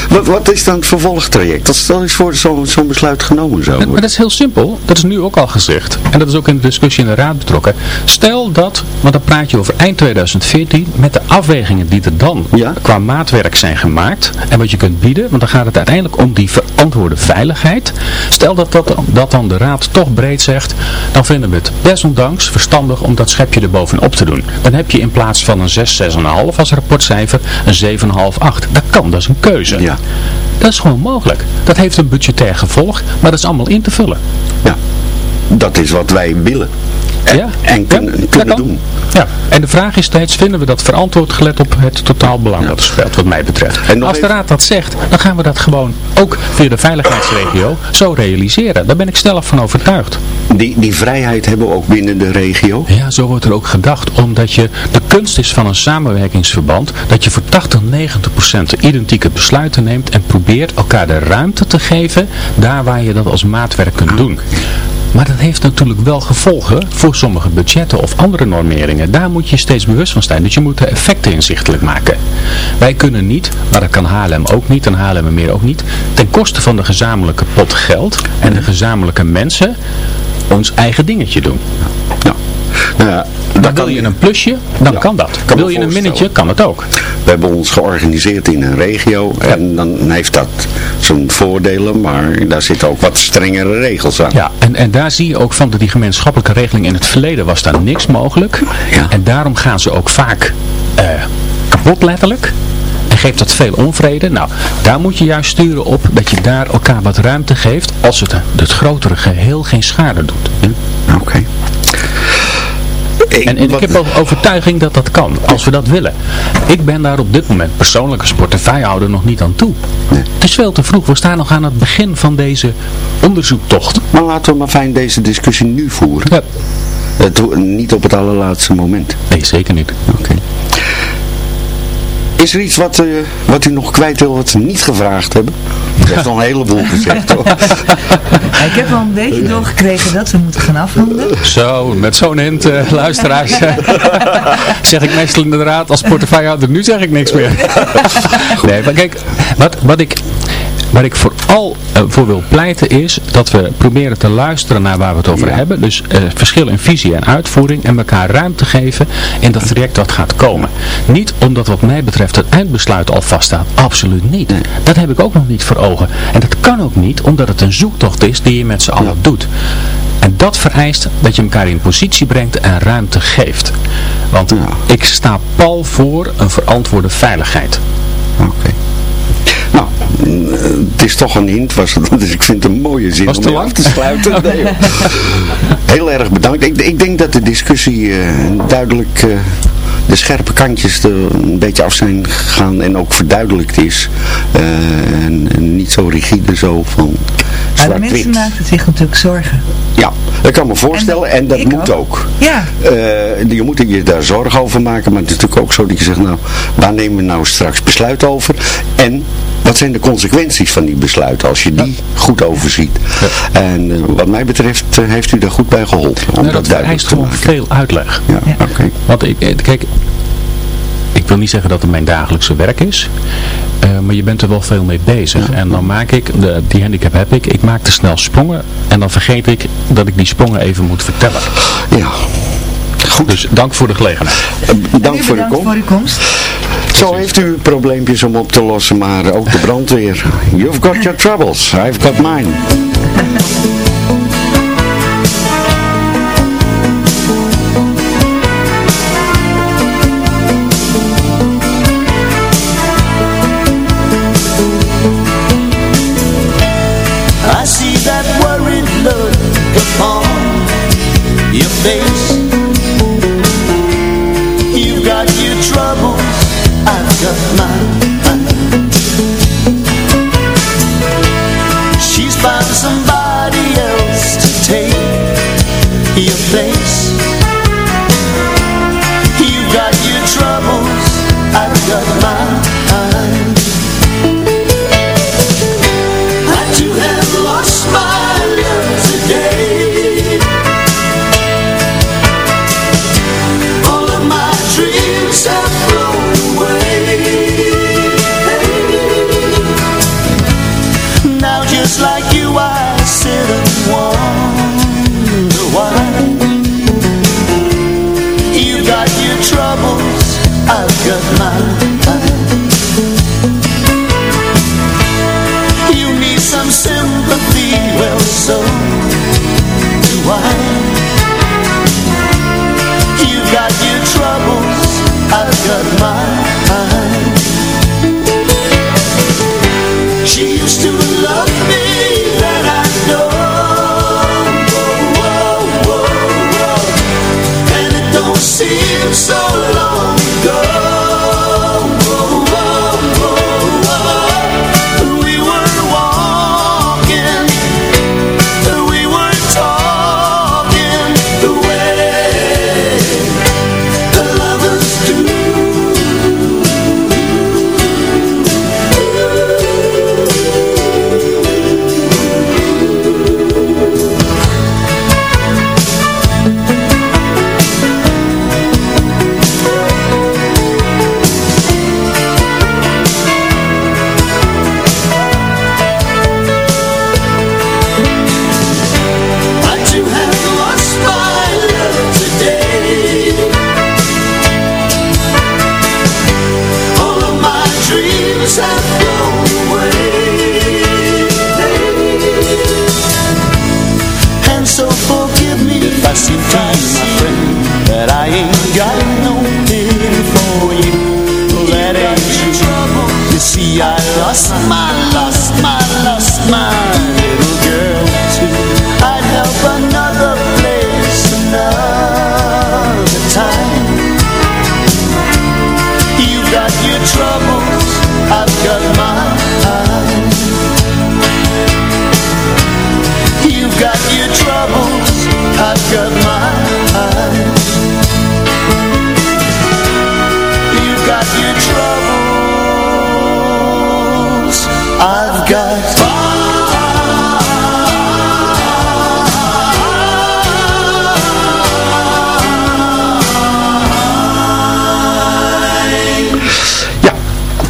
wat, wat is dan het vervolgtraject? Dat stel eens voor zo'n zo'n besluit genomen zou Maar dat is heel simpel. Dat is nu ook al gezegd. En dat is ook in de discussie in de raad betrokken. Stel dat, want dan praat je over eind 2014, met de afwegingen die er dan Ja. qua maatwerk zijn gemaakt. En wat je kunt bieden, want dan gaat het uiteindelijk om die verantwoorde veiligheid. Stel dat, dat, dat dan de raad toch breed zegt, dan vinden we het desondanks verstandig om dat schepje er bovenop te doen. Dan heb je in plaats van een 6, 6,5 als rapportcijfer, een 7,5, 8. Dat kan, dat is een keuze. Ja. Dat is gewoon mogelijk. Dat heeft een budgetair gevolg, maar dat is allemaal in te vullen. Ja, dat is wat wij willen. En, Ja, en kunnen, ja, dat kunnen kan. doen. Ja, en de vraag is steeds, vinden we dat verantwoord gelet op het totaalbelang dat er speelt, wat mij betreft. En Als de raad dat zegt, dan gaan we dat gewoon ook via de veiligheidsregio zo realiseren. Daar ben ik stellig van overtuigd. Die, die vrijheid hebben we ook binnen de regio. Ja, zo wordt er ook gedacht, omdat je, de kunst is van een samenwerkingsverband, dat je voor 80, 90 procent identieke besluiten neemt en probeert elkaar de ruimte te geven, daar waar je dat als maatwerk kunt doen. Maar dat heeft natuurlijk wel gevolgen voor sommige budgetten of andere normeringen. Daar moet je steeds bewust van zijn. Dus je moet de effecten inzichtelijk maken. Wij kunnen niet, maar dat kan Haarlem ook niet en Haarlem meer ook niet, ten koste van de gezamenlijke pot geld en de gezamenlijke mensen ons eigen dingetje doen. Ja. Nou ja, Dat wil je een plusje, dan Ja, kan dat. kan wil je een minnetje, kan het ook. We hebben ons georganiseerd in een regio en dan heeft dat zijn voordelen, maar daar zitten ook wat strengere regels aan. Ja, en, en daar zie je ook van dat die gemeenschappelijke regeling in het verleden was daar niks mogelijk. Ja. En daarom gaan ze ook vaak eh, kapot letterlijk. En geeft dat veel onvrede. Nou, daar moet je juist sturen op dat je daar elkaar wat ruimte geeft als het het grotere geheel geen schade doet. Oké. Ik- En, en ik heb ook overtuiging dat dat kan, als we dat willen. Ik ben daar op dit moment persoonlijk als portefeuillehouder nog niet aan toe. Het is veel te vroeg, we staan nog aan het begin van deze onderzoektocht. Maar laten we maar fijn deze discussie nu voeren. Ja. Het, niet op het allerlaatste moment. Nee, zeker niet. Oké wat, wat, Nee, zeker niet. wat, wat is er iets wat, eh, wat u nog kwijt wil wat we niet gevraagd hebben? Dat is al een heleboel gezegd hoor. Ik heb al een beetje doorgekregen dat we moeten gaan afronden. Zo, met zo'n hint, eh, luisteraars, zeg ik meestal inderdaad als portefeuillehouder, nu zeg ik niks meer. nee, maar kijk, wat, wat ik... Waar ik vooral eh, voor wil pleiten is dat we proberen te luisteren naar waar we het over hebben. Dus eh, verschil in visie en uitvoering en elkaar ruimte geven in dat traject dat gaat komen. Niet omdat wat mij betreft het eindbesluit al vaststaat. Absoluut niet. Dat heb ik ook nog niet voor ogen. En dat kan ook niet omdat het een zoektocht is die je met z'n allen doet. En dat vereist dat je elkaar in positie brengt en ruimte geeft. Want ik sta pal voor een verantwoorde veiligheid. Oké. Het is toch een hint, was het, dus ik vind het een mooie zin Was om te lang? af te sluiten. Nee. Heel erg bedankt. Ik, ik denk dat de discussie eh, duidelijk eh, de scherpe kantjes er een beetje af zijn gegaan en ook verduidelijkt is. Eh, en, en niet zo rigide zo van Maar de mensen maken zich natuurlijk zorgen. Ja, dat kan me voorstellen en, dat moet ook. Ja, Eh, je moet je daar zorgen over maken, maar het is natuurlijk ook zo dat je zegt, nou, waar nemen we nou straks besluit over? En wat zijn de consequenties van die besluiten als je die goed overziet? En eh, wat mij betreft eh, heeft u daar goed bij geholpen. Om Nou, dat, dat duidelijk vereist te gewoon veel uitleg. Ja, oké. Want ik, kijk, ik wil niet zeggen dat het mijn dagelijkse werk is, eh, maar je bent er wel veel mee bezig. En dan maak ik, de, die handicap heb ik, ik maak te snel sprongen en dan vergeet ik dat ik die sprongen even moet vertellen. Ja. Goed. Dus dank voor de gelegenheid. Eh, u voor voor uw komst. Zo heeft u probleempjes om op te lossen, maar ook de brandweer. You've got your troubles, I've got mine. troubles, I've got mine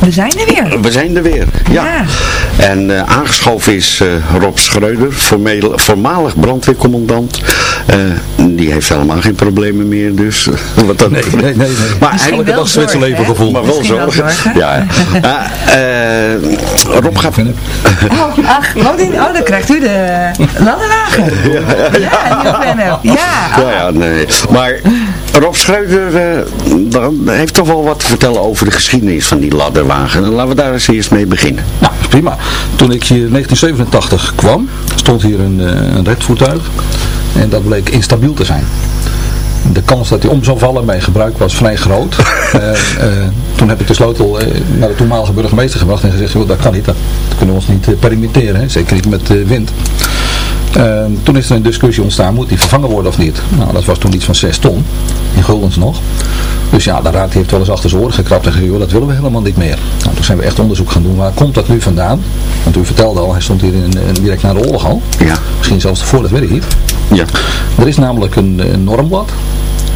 We zijn er weer. We zijn er weer, ja. En eh, aangeschoven is eh, Rob Schreuder, formeel, voormalig brandweercommandant. Eh, die heeft helemaal geen problemen meer, dus wat dat Nee, nee, nee. nee. Maar Elke hij, dag Zwitser leven gevoel. maar wel wel zorgen. zorgen. Ja. Eh, Rob gaat... Oh, ach, wat in, oh, dan krijgt u de ladderwagen. Ja, ja, ja. ja. Ja, ja, nee. Maar Rob Schreuder dan heeft toch wel wat te vertellen over de geschiedenis van die ladderwagen. Laten we daar eens eerst mee beginnen. Nou, prima. Toen ik hier in 1987 kwam, stond hier een, eh, een redvoertuig. En dat bleek instabiel te zijn. De kans dat hij om zou vallen bij gebruik was vrij groot. Eh, toen heb ik de sleutel naar de toenmalige burgemeester gebracht en gezegd, "Joh, dat kan niet, dat kunnen we ons niet permitteren, hè? zeker niet met wind. Eh, toen is er een discussie ontstaan, moet die vervangen worden of niet? Nou, dat was toen iets van 6 ton, in guldens nog. Dus ja, de raad heeft wel eens achter zijn oren gekrapt en gezegd, joh, dat willen we helemaal niet meer. Nou, toen zijn we echt onderzoek gaan doen, waar komt dat nu vandaan? Want u vertelde al, hij stond hier in, in- direct na de oorlog al. Ja. Misschien zelfs voor, dat weet ik niet. Ja. Er is namelijk een, een normblad.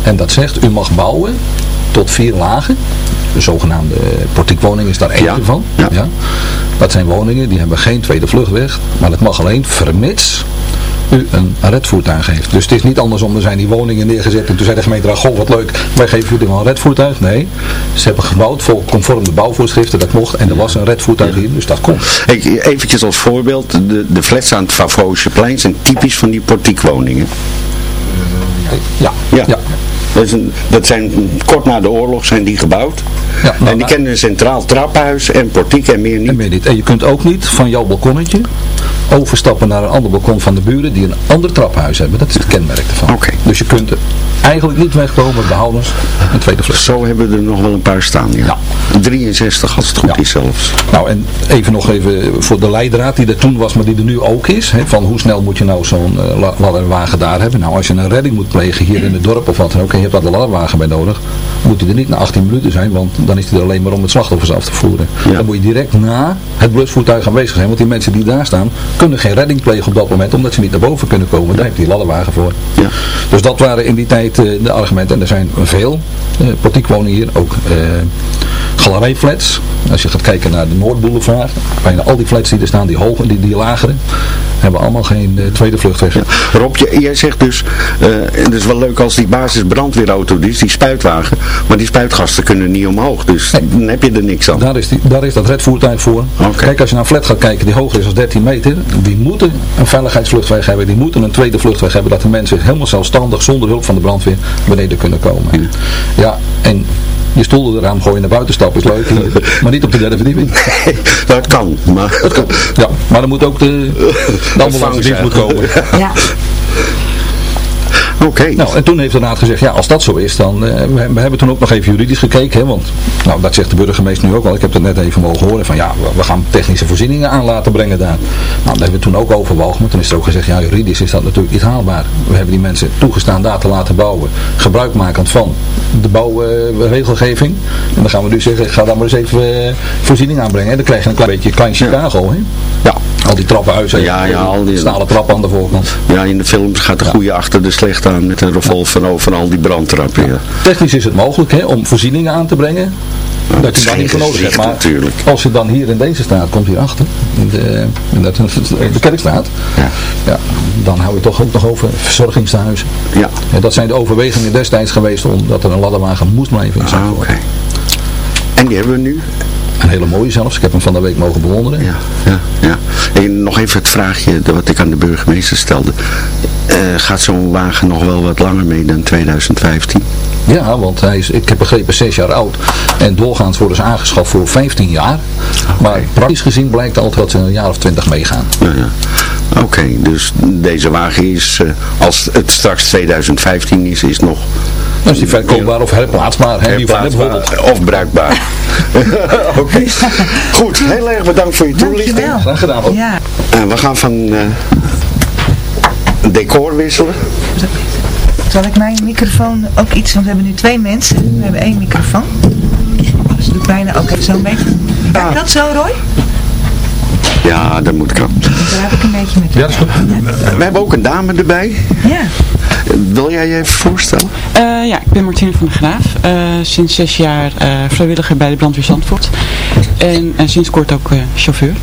En dat zegt, u mag bouwen tot vier lagen. De zogenaamde portiekwoning is daar Ja, van. ja. Dat zijn woningen, die hebben geen tweede vluchtweg. Maar dat mag alleen vermits u een redvoertuig heeft. Dus het is niet andersom, er zijn die woningen neergezet en toen zei de gemeente, goh wat leuk, wij geven jullie wel een redvoertuig. Nee, ze hebben gebouwd vol conform de bouwvoorschriften, dat mocht. En er was een redvoertuig hier, dus dat kon. Ik, eventjes als voorbeeld, de, de flats aan het Favosjeplein zijn typisch van die portiekwoningen. Ja, Ja. ja. Dat, is een, dat zijn, kort na de oorlog zijn die gebouwd. Ja, nou, en die kennen een centraal trappenhuis en portiek en meer niet. En meer niet. En je kunt ook niet van jouw balkonnetje overstappen naar een ander balkon van de buren die een ander trappenhuis hebben. Dat is het kenmerk ervan. Dus je kunt er eigenlijk niet wegkomen behoudens een tweede vlucht. Zo hebben we er nog wel een paar staan, ja. 63 als het goed Ja. is zelfs. Nou en even nog even voor de leidraad die er toen was, maar die er nu ook is. Hè, van hoe snel moet je nou zo'n eh, la- ladderwagen daar hebben. Nou als je een redding moet plegen hier in het dorp of wat dan ook en je hebt de ladderwagen bij nodig. Moet die er niet na 18 minuten zijn, want dan is die er alleen maar om het slachtoffers af te voeren. Ja. Dan moet je direct na het blusvoertuig aanwezig zijn. Want die mensen die daar staan, kunnen geen redding plegen op dat moment, omdat ze niet naar boven kunnen komen. Daar je die ladderwagen voor. Ja. Dus dat waren in die tijd eh, de argumenten. En er zijn veel uh, portiekwoningen hier, ook eh galerijflats. Als je gaat kijken naar de Noordboulevard, bijna al die flats die er staan, die hoge, die, die lagere, hebben allemaal geen eh, tweede vluchtweg. Ja. Rob, jij zegt dus, eh, het is wel leuk als die basisbrandweerauto is, die spuitwagen, maar die spuitgasten kunnen niet omhoog, dus dan heb je er niks aan. Daar is, die, daar is dat redvoertuig voor. Kijk, als je naar een flat gaat kijken die hoger is dan 13 meter, die moeten een veiligheidsvluchtweg hebben, die moeten een tweede vluchtweg hebben, dat de mensen helemaal zelfstandig, zonder hulp van de brandweer, beneden kunnen komen. Ja, en je stoel eraan gooien naar buiten stappen is leuk maar niet op de derde verdieping. dat kan, maar... Dat kan. Ja, maar dan moet ook de, de ambulance moet komen. Ja. Oké. Nou, en toen heeft de raad gezegd, ja, als dat zo is, dan... eh, we, we hebben toen ook nog even juridisch gekeken, hè, want... Nou, dat zegt de burgemeester nu ook al. Ik heb het net even mogen horen van, ja, we, we gaan technische voorzieningen aan laten brengen daar. Nou, dat hebben we toen ook overwogen, maar toen is er ook gezegd, ja, juridisch is dat natuurlijk niet haalbaar. We hebben die mensen toegestaan daar te laten bouwen, gebruikmakend van de bouwregelgeving. en dan gaan we nu zeggen, ga dan maar eens even eh, voorziening aanbrengen. En dan krijg je een klein beetje klein Chicago, hè. Ja. Al die trappenhuizen, Ja, ja, al die- stalen trappen aan de voorkant. Ja, in de films gaat de goede achter de slechte met een revolver overal die brandtrappen. Ja. Technisch is het mogelijk hè, om voorzieningen aan te brengen. Nou, dat je daar niet voor nodig hebt. Maar natuurlijk. als je dan hier in deze straat komt, hierachter, in de, in de kerkstraat, Ja. ja, dan hou je toch ook nog over verzorgingstehuizen. Ja. En dat zijn de overwegingen destijds geweest omdat er een ladderwagen moest blijven in Ah. En die hebben we nu? Een hele mooie zelfs. Ik heb hem van de week mogen bewonderen. Ja, ja, ja. En nog even het vraagje dat wat ik aan de burgemeester stelde. Eh, gaat zo'n wagen nog wel wat langer mee dan 2015? Ja, want hij is, ik heb begrepen, zes jaar oud. En doorgaans worden ze aangeschaft voor 15 jaar. Maar praktisch gezien blijkt altijd dat ze een jaar of 20 meegaan. Ja, ja. Oké, dus deze wagen is, eh, als het straks 2015 is, is nog Is die verkoopbaar of herplaatsbaar. Hè, herplaatsbaar of bruikbaar. Oké, goed. Heel erg bedankt voor je toelichting. Dankjewel. Graag gedaan hoor. Ja. En we gaan van eh, decor wisselen. Zal ik mijn microfoon ook iets, want we hebben nu twee mensen. We hebben één microfoon. Dus doe ik bijna ook even zo'n beetje. Werkt dat zo, Roy? Ja, dat moet ik ook. Daar heb ik een beetje met. Ja, dat is goed. We hebben ook een dame erbij. Ja. Wil jij je even voorstellen? Eh, ja, ik ben Martine van der Graaf. Eh, sinds zes jaar eh, vrijwilliger bij de brandweer Zandvoort. En sinds kort ook eh, chauffeur.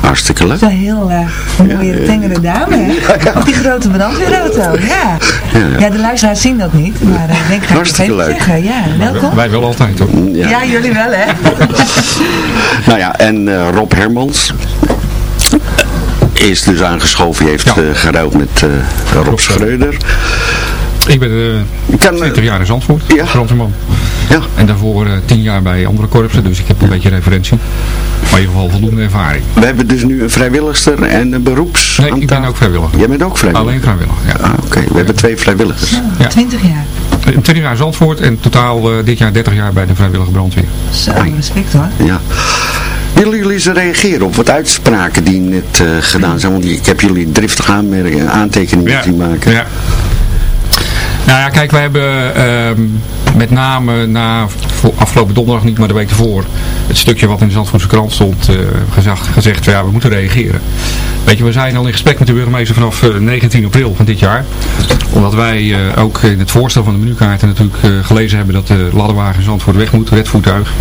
Hartstikke leuk. Dat is een heel eh, mooie, tengere dame, hè? Op die grote brandweerauto, ja. Ja, ja. Ja, de luisteraars zien dat niet, maar eh, ik denk ga ik Hartstikke nog even leuk. zeggen. Ja, welkom. Wij wel altijd hoor. Ja. Ja, jullie wel, hè? Nou ja, en eh, Rob Hermans is dus aangeschoven. Die heeft Ja. eh, geruild met eh, Rob Schreuder. Ik ben eh Kan, eh, 20 jaar in Zandvoort, Ja. brandweerman. Ja. En daarvoor eh 10 jaar bij andere korpsen, dus ik heb een beetje referentie. Maar in ieder geval voldoende ervaring. We hebben dus nu een vrijwilligster en een beroeps Nee, ik ben ook vrijwilliger. Jij bent ook vrijwilliger? Alleen vrijwillig, ja. Ah, Oké, we hebben twee vrijwilligers. Ja. 20 jaar. Eh, 20 jaar in Zandvoort en totaal eh, dit jaar 30 jaar bij de vrijwillige brandweer. Zo, respect hoor. Ja. Willen jullie eens reageren op wat uitspraken die net eh, gedaan zijn? Want ik heb jullie driftig aanmerken, aantekeningen zien maken. Ja. Nou ja, kijk, wij hebben ehm, met name na afgelopen donderdag niet, maar de week ervoor, het stukje wat in de Zandvoortse krant stond, eh, gezegd, gezegd, ja, we moeten reageren. Weet je, we zijn al in gesprek met de burgemeester vanaf eh, 19 april van dit jaar. Omdat wij eh, ook in het voorstel van de menukaarten natuurlijk eh, gelezen hebben dat de ladderwagen Zandvoort weg moet, redvoertuig.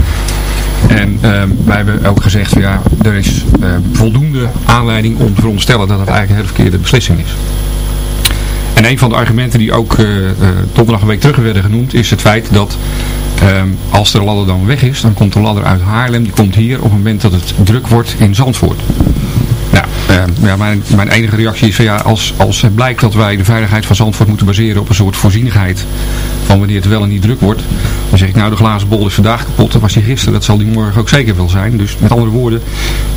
En ehm, wij hebben ook gezegd, ja, er is eh, voldoende aanleiding om te veronderstellen dat het eigenlijk een hele verkeerde beslissing is. En een van de argumenten die ook eh, eh, donderdag een week terug werden genoemd, is het feit dat ehm, als de ladder dan weg is, dan komt de ladder uit Haarlem, die komt hier op het moment dat het druk wordt in Zandvoort. Nou, ehm, ja, mijn, mijn enige reactie is van ja, als, als het blijkt dat wij de veiligheid van Zandvoort moeten baseren op een soort voorzienigheid van wanneer het wel en niet druk wordt, dan zeg ik nou de glazen bol is vandaag kapot, dat was die gisteren, dat zal die morgen ook zeker wel zijn. Dus met andere woorden,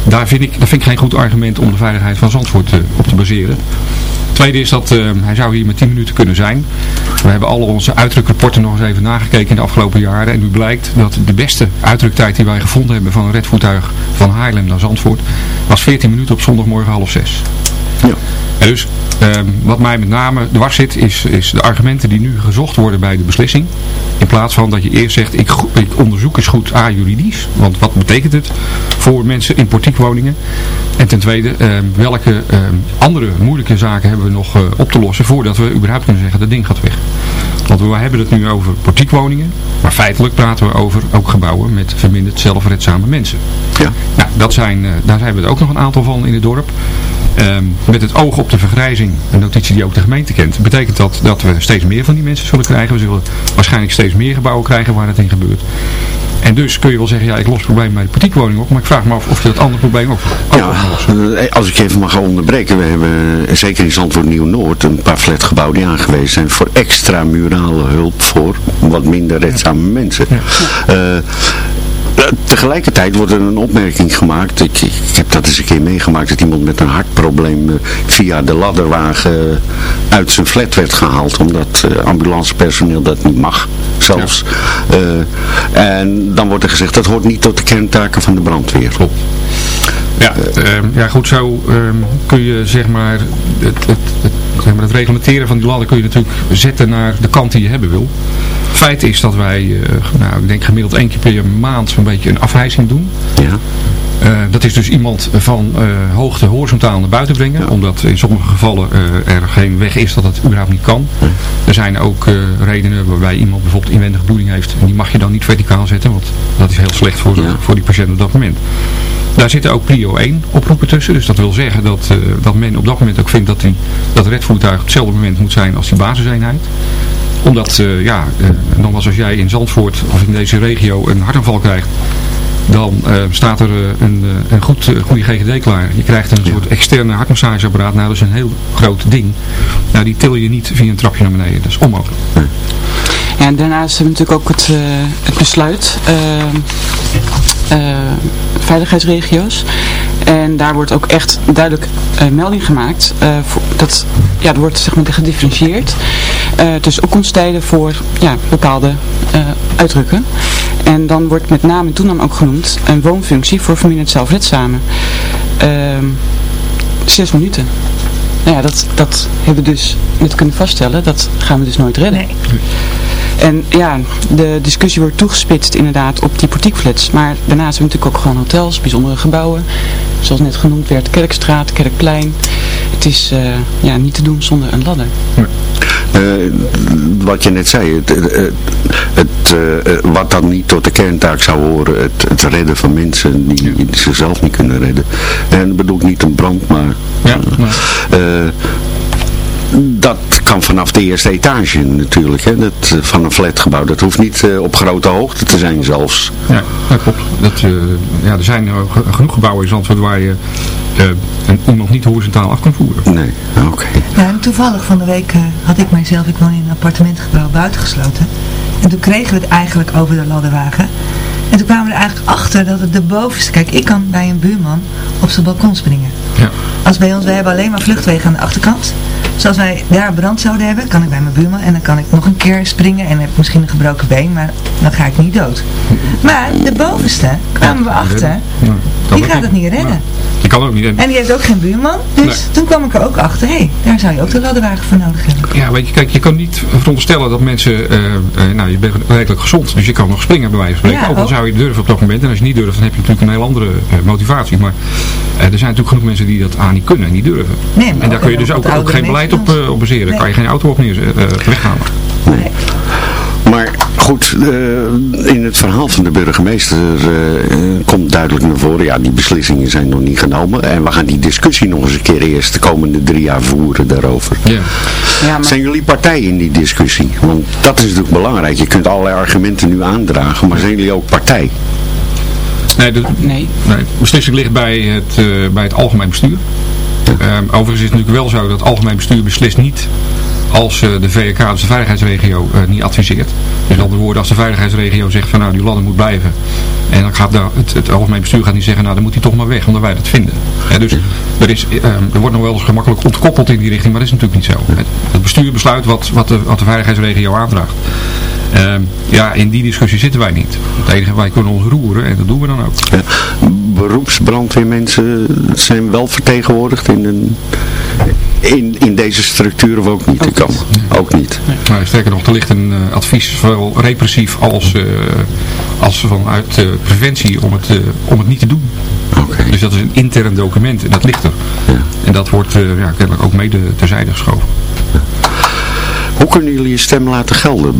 daar vind ik, dat vind ik geen goed argument om de veiligheid van Zandvoort eh, op te baseren. Tweede is dat eh, hij zou hier met 10 minuten kunnen zijn. We hebben alle onze uitdrukrapporten nog eens even nagekeken in de afgelopen jaren. En nu blijkt dat de beste uitdruktijd die wij gevonden hebben van een redvoertuig van Haarlem naar Zandvoort was 14 minuten op zondagmorgen half 6. Ja. En dus ehm, wat mij met name dwars zit is, is de argumenten die nu gezocht worden bij de beslissing. In plaats van dat je eerst zegt ik, ik onderzoek eens goed A juridisch. Want wat betekent het voor mensen in portiekwoningen? En ten tweede ehm, welke ehm, andere moeilijke zaken hebben we nog eh, op te lossen voordat we überhaupt kunnen zeggen dat ding gaat weg. Want we hebben het nu over portiekwoningen. Maar feitelijk praten we over ook gebouwen met verminderd zelfredzame mensen. Ja. Dat zijn, eh, daar hebben we er ook nog een aantal van in het dorp. Ehm, met het oog op de vergrijzing, een notitie die ook de gemeente kent, betekent dat dat we steeds meer van die mensen zullen krijgen. We zullen waarschijnlijk steeds meer gebouwen krijgen waar het in gebeurt. En dus kun je wel zeggen, ja ik los het probleem bij de portiekwoning op, maar ik vraag me af of je dat andere probleem ook, ook Ja, eh, als ik je even mag onderbreken. We hebben eh, zeker in Zandvoort Nieuw-Noord een paar flatgebouwen die aangewezen zijn voor extra murale hulp voor wat minder redzame mensen. Eh, Tegelijkertijd wordt er een opmerking gemaakt. Ik, ik heb dat eens een keer meegemaakt. Dat iemand met een hartprobleem eh, via de ladderwagen uit zijn flat werd gehaald. Omdat eh, ambulancepersoneel dat niet mag. Zelfs. Eh, en dan wordt er gezegd dat hoort niet tot de kerntaken van de brandweer. Klopt. Ja, ehm, ja goed, zo ehm, kun je zeg maar het, het, het, zeg maar het reglementeren van die ladder kun je natuurlijk zetten naar de kant die je hebben wil. Feit is dat wij, eh, nou, ik denk gemiddeld één keer per maand zo'n beetje een afhijzing doen. Ja. Eh, dat is dus iemand van eh, hoogte horizontaal naar buiten brengen. Omdat in sommige gevallen er geen weg is dat het überhaupt niet kan. Er zijn ook redenen waarbij iemand bijvoorbeeld inwendige bloeding heeft. En die mag je dan niet verticaal zetten. Want dat is heel slecht voor, Ja. voor die patiënt op dat moment. Daar zitten ook prio 1 oproepen tussen. Dus dat wil zeggen dat, dat men op dat moment ook vindt dat die, dat redvoertuig op hetzelfde moment moet zijn als die basiseenheid omdat, eh, ja, eh, nogmaals als jij in Zandvoort of in deze regio een hartaanval krijgt, dan eh, staat er een, eh, een goed, goede GGD klaar. Je krijgt een soort externe hartmassageapparaat. Nou, dat is een heel groot ding. Nou, die til je niet via een trapje naar beneden. Dat is onmogelijk. Ja, en daarnaast hebben we natuurlijk ook het, eh, het besluit ehm, eh, veiligheidsregio's. En daar wordt ook echt duidelijk eh, melding gemaakt. eh, voor, dat, ja, er wordt zeg maar gedifferentieerd. Eh tussen opkomsttijden voor ja, bepaalde eh, uitdrukken. En dan wordt met naam en toenaam ook genoemd een woonfunctie voor verminderd zelfredzame. Ehm zes minuten. Nou ja, dat, dat hebben we dus met kunnen vaststellen. Dat gaan we dus nooit redden. Nee. En ja, de discussie wordt toegespitst inderdaad op die portiekflats. Maar daarnaast hebben we natuurlijk ook gewoon hotels, bijzondere gebouwen. Zoals net genoemd werd, Kerkstraat, Kerkplein. Het is uh, ja, niet te doen zonder een ladder. Uh, wat je net zei, het, het, het uh, wat dan niet tot de kerntaak zou horen, het, het redden van mensen die, die zichzelf niet kunnen redden. En dat bedoel ik niet een brand, maar... Ja, maar dat kan vanaf de eerste etage natuurlijk. Hè? Dat, van een flatgebouw. Dat hoeft niet uh, op grote hoogte te zijn zelfs. Ja, dat klopt. Dat, uh, ja, er zijn genoeg gebouwen in Zandvoort waar je uh, een, iemand niet horizontaal af kan voeren. Nee, oké. Okay. Ja, en toevallig van de week had ik mijzelf, ik woon in een appartementgebouw buitengesloten. En toen kregen we het eigenlijk over de ladderwagen. En toen kwamen we er eigenlijk achter dat het de bovenste... Kijk, ik kan bij een buurman op zijn balkon springen. Ja. Als bij ons, wij hebben alleen maar vluchtwegen aan de achterkant. Dus als wij daar brand zouden hebben, kan ik bij mijn buurman en dan kan ik nog een keer springen en heb misschien een gebroken been, maar dan ga ik niet dood. Maar de bovenste kwamen we achter, die gaat het niet redden. Kan ook niet. En die heeft ook geen buurman, dus nee. toen kwam ik er ook achter, hé, hey, daar zou je ook de ladderwagen voor nodig hebben. Ja, weet je, kijk, je kan niet veronderstellen dat mensen, uh, uh, nou, je bent redelijk gezond, dus je kan nog springen bij wijze van spreken. Ja, ook al zou je durven op dat moment, en als je niet durft, dan heb je natuurlijk een heel andere uh, motivatie. Maar er zijn natuurlijk genoeg mensen die dat aan niet kunnen en niet durven. Nee, en daar kun je dus ook, ook geen beleid op, op baseren. Nee. kan je geen auto op neer weghalen. Nee. Maar goed, uh, in het verhaal van de burgemeester uh, komt duidelijk naar voren, ja die beslissingen zijn nog niet genomen en we gaan die discussie nog eens een keer eerst de komende drie jaar voeren daarover. Ja. Ja, maar... Zijn jullie partij in die discussie? Want dat is natuurlijk belangrijk, je kunt allerlei argumenten nu aandragen, maar zijn jullie ook partij? Nee, de, nee. nee de beslissing ligt bij het, uh, bij het algemeen bestuur. Uh, overigens is het natuurlijk wel zo dat het algemeen bestuur beslist niet als uh, de VK, dus de veiligheidsregio, uh, niet adviseert. Dus met andere woorden, als de veiligheidsregio zegt van nou die ladder moet blijven. En dan gaat nou, het, het algemeen bestuur gaat niet zeggen nou dan moet hij toch maar weg, omdat wij dat vinden. Dus er, is, uh, er wordt nog wel eens gemakkelijk ontkoppeld in die richting, maar dat is natuurlijk niet zo. Het, het bestuur besluit wat, wat, de, de veiligheidsregio aandraagt. Uh, ja, in die discussie zitten wij niet. Wij kunnen ons roeren en dat doen we dan ook. Ja, beroepsbrandweermensen zijn wel vertegenwoordigd in, een, in, in deze structuur of ook niet? Ook, niet. ook niet. Nee. Nou, sterker nog, er ligt een uh, advies, zowel repressief als, uh, als vanuit uh, preventie om het, om het niet te doen. Okay. Dus dat is een intern document en dat ligt er. Ja. En dat wordt ja, kennelijk ook mede terzijde geschoven. Hoe kunnen jullie je stem laten gelden?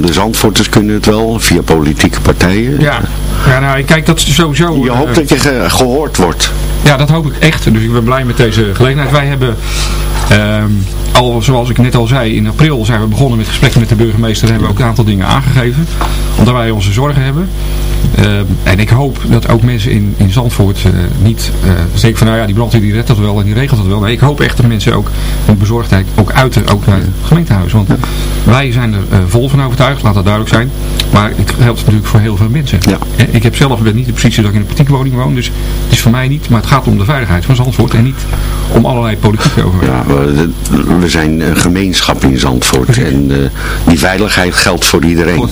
De Zandvoorters kunnen het wel, via politieke partijen. Ja, ja nou, kijk, dat is sowieso... Je hoopt dat je ge gehoord wordt. Ja, dat hoop ik echt. Dus ik ben blij met deze gelegenheid. Wij hebben... Um, al, zoals ik net al zei, in april zijn we begonnen met gesprekken met de burgemeester. En hebben we ook een aantal dingen aangegeven. Omdat wij onze zorgen hebben. Uh, en ik hoop dat ook mensen in, in Zandvoort uh, niet uh, van nou ja, die brandweer die redt dat wel en die regelt dat wel. Nee, ik hoop echt dat mensen ook hun bezorgdheid ook uiten, ook naar het gemeentehuis. Want wij zijn er vol van overtuigd, laat dat duidelijk zijn. Maar het geldt natuurlijk voor heel veel mensen. Ja. Ik heb zelf ben niet de positie dat ik in een politiekwoning woon, dus het is voor mij niet. Maar het gaat om de veiligheid van Zandvoort en niet om allerlei politieke overwegingen. Ja, we, we zijn een gemeenschap in Zandvoort en die veiligheid geldt voor iedereen.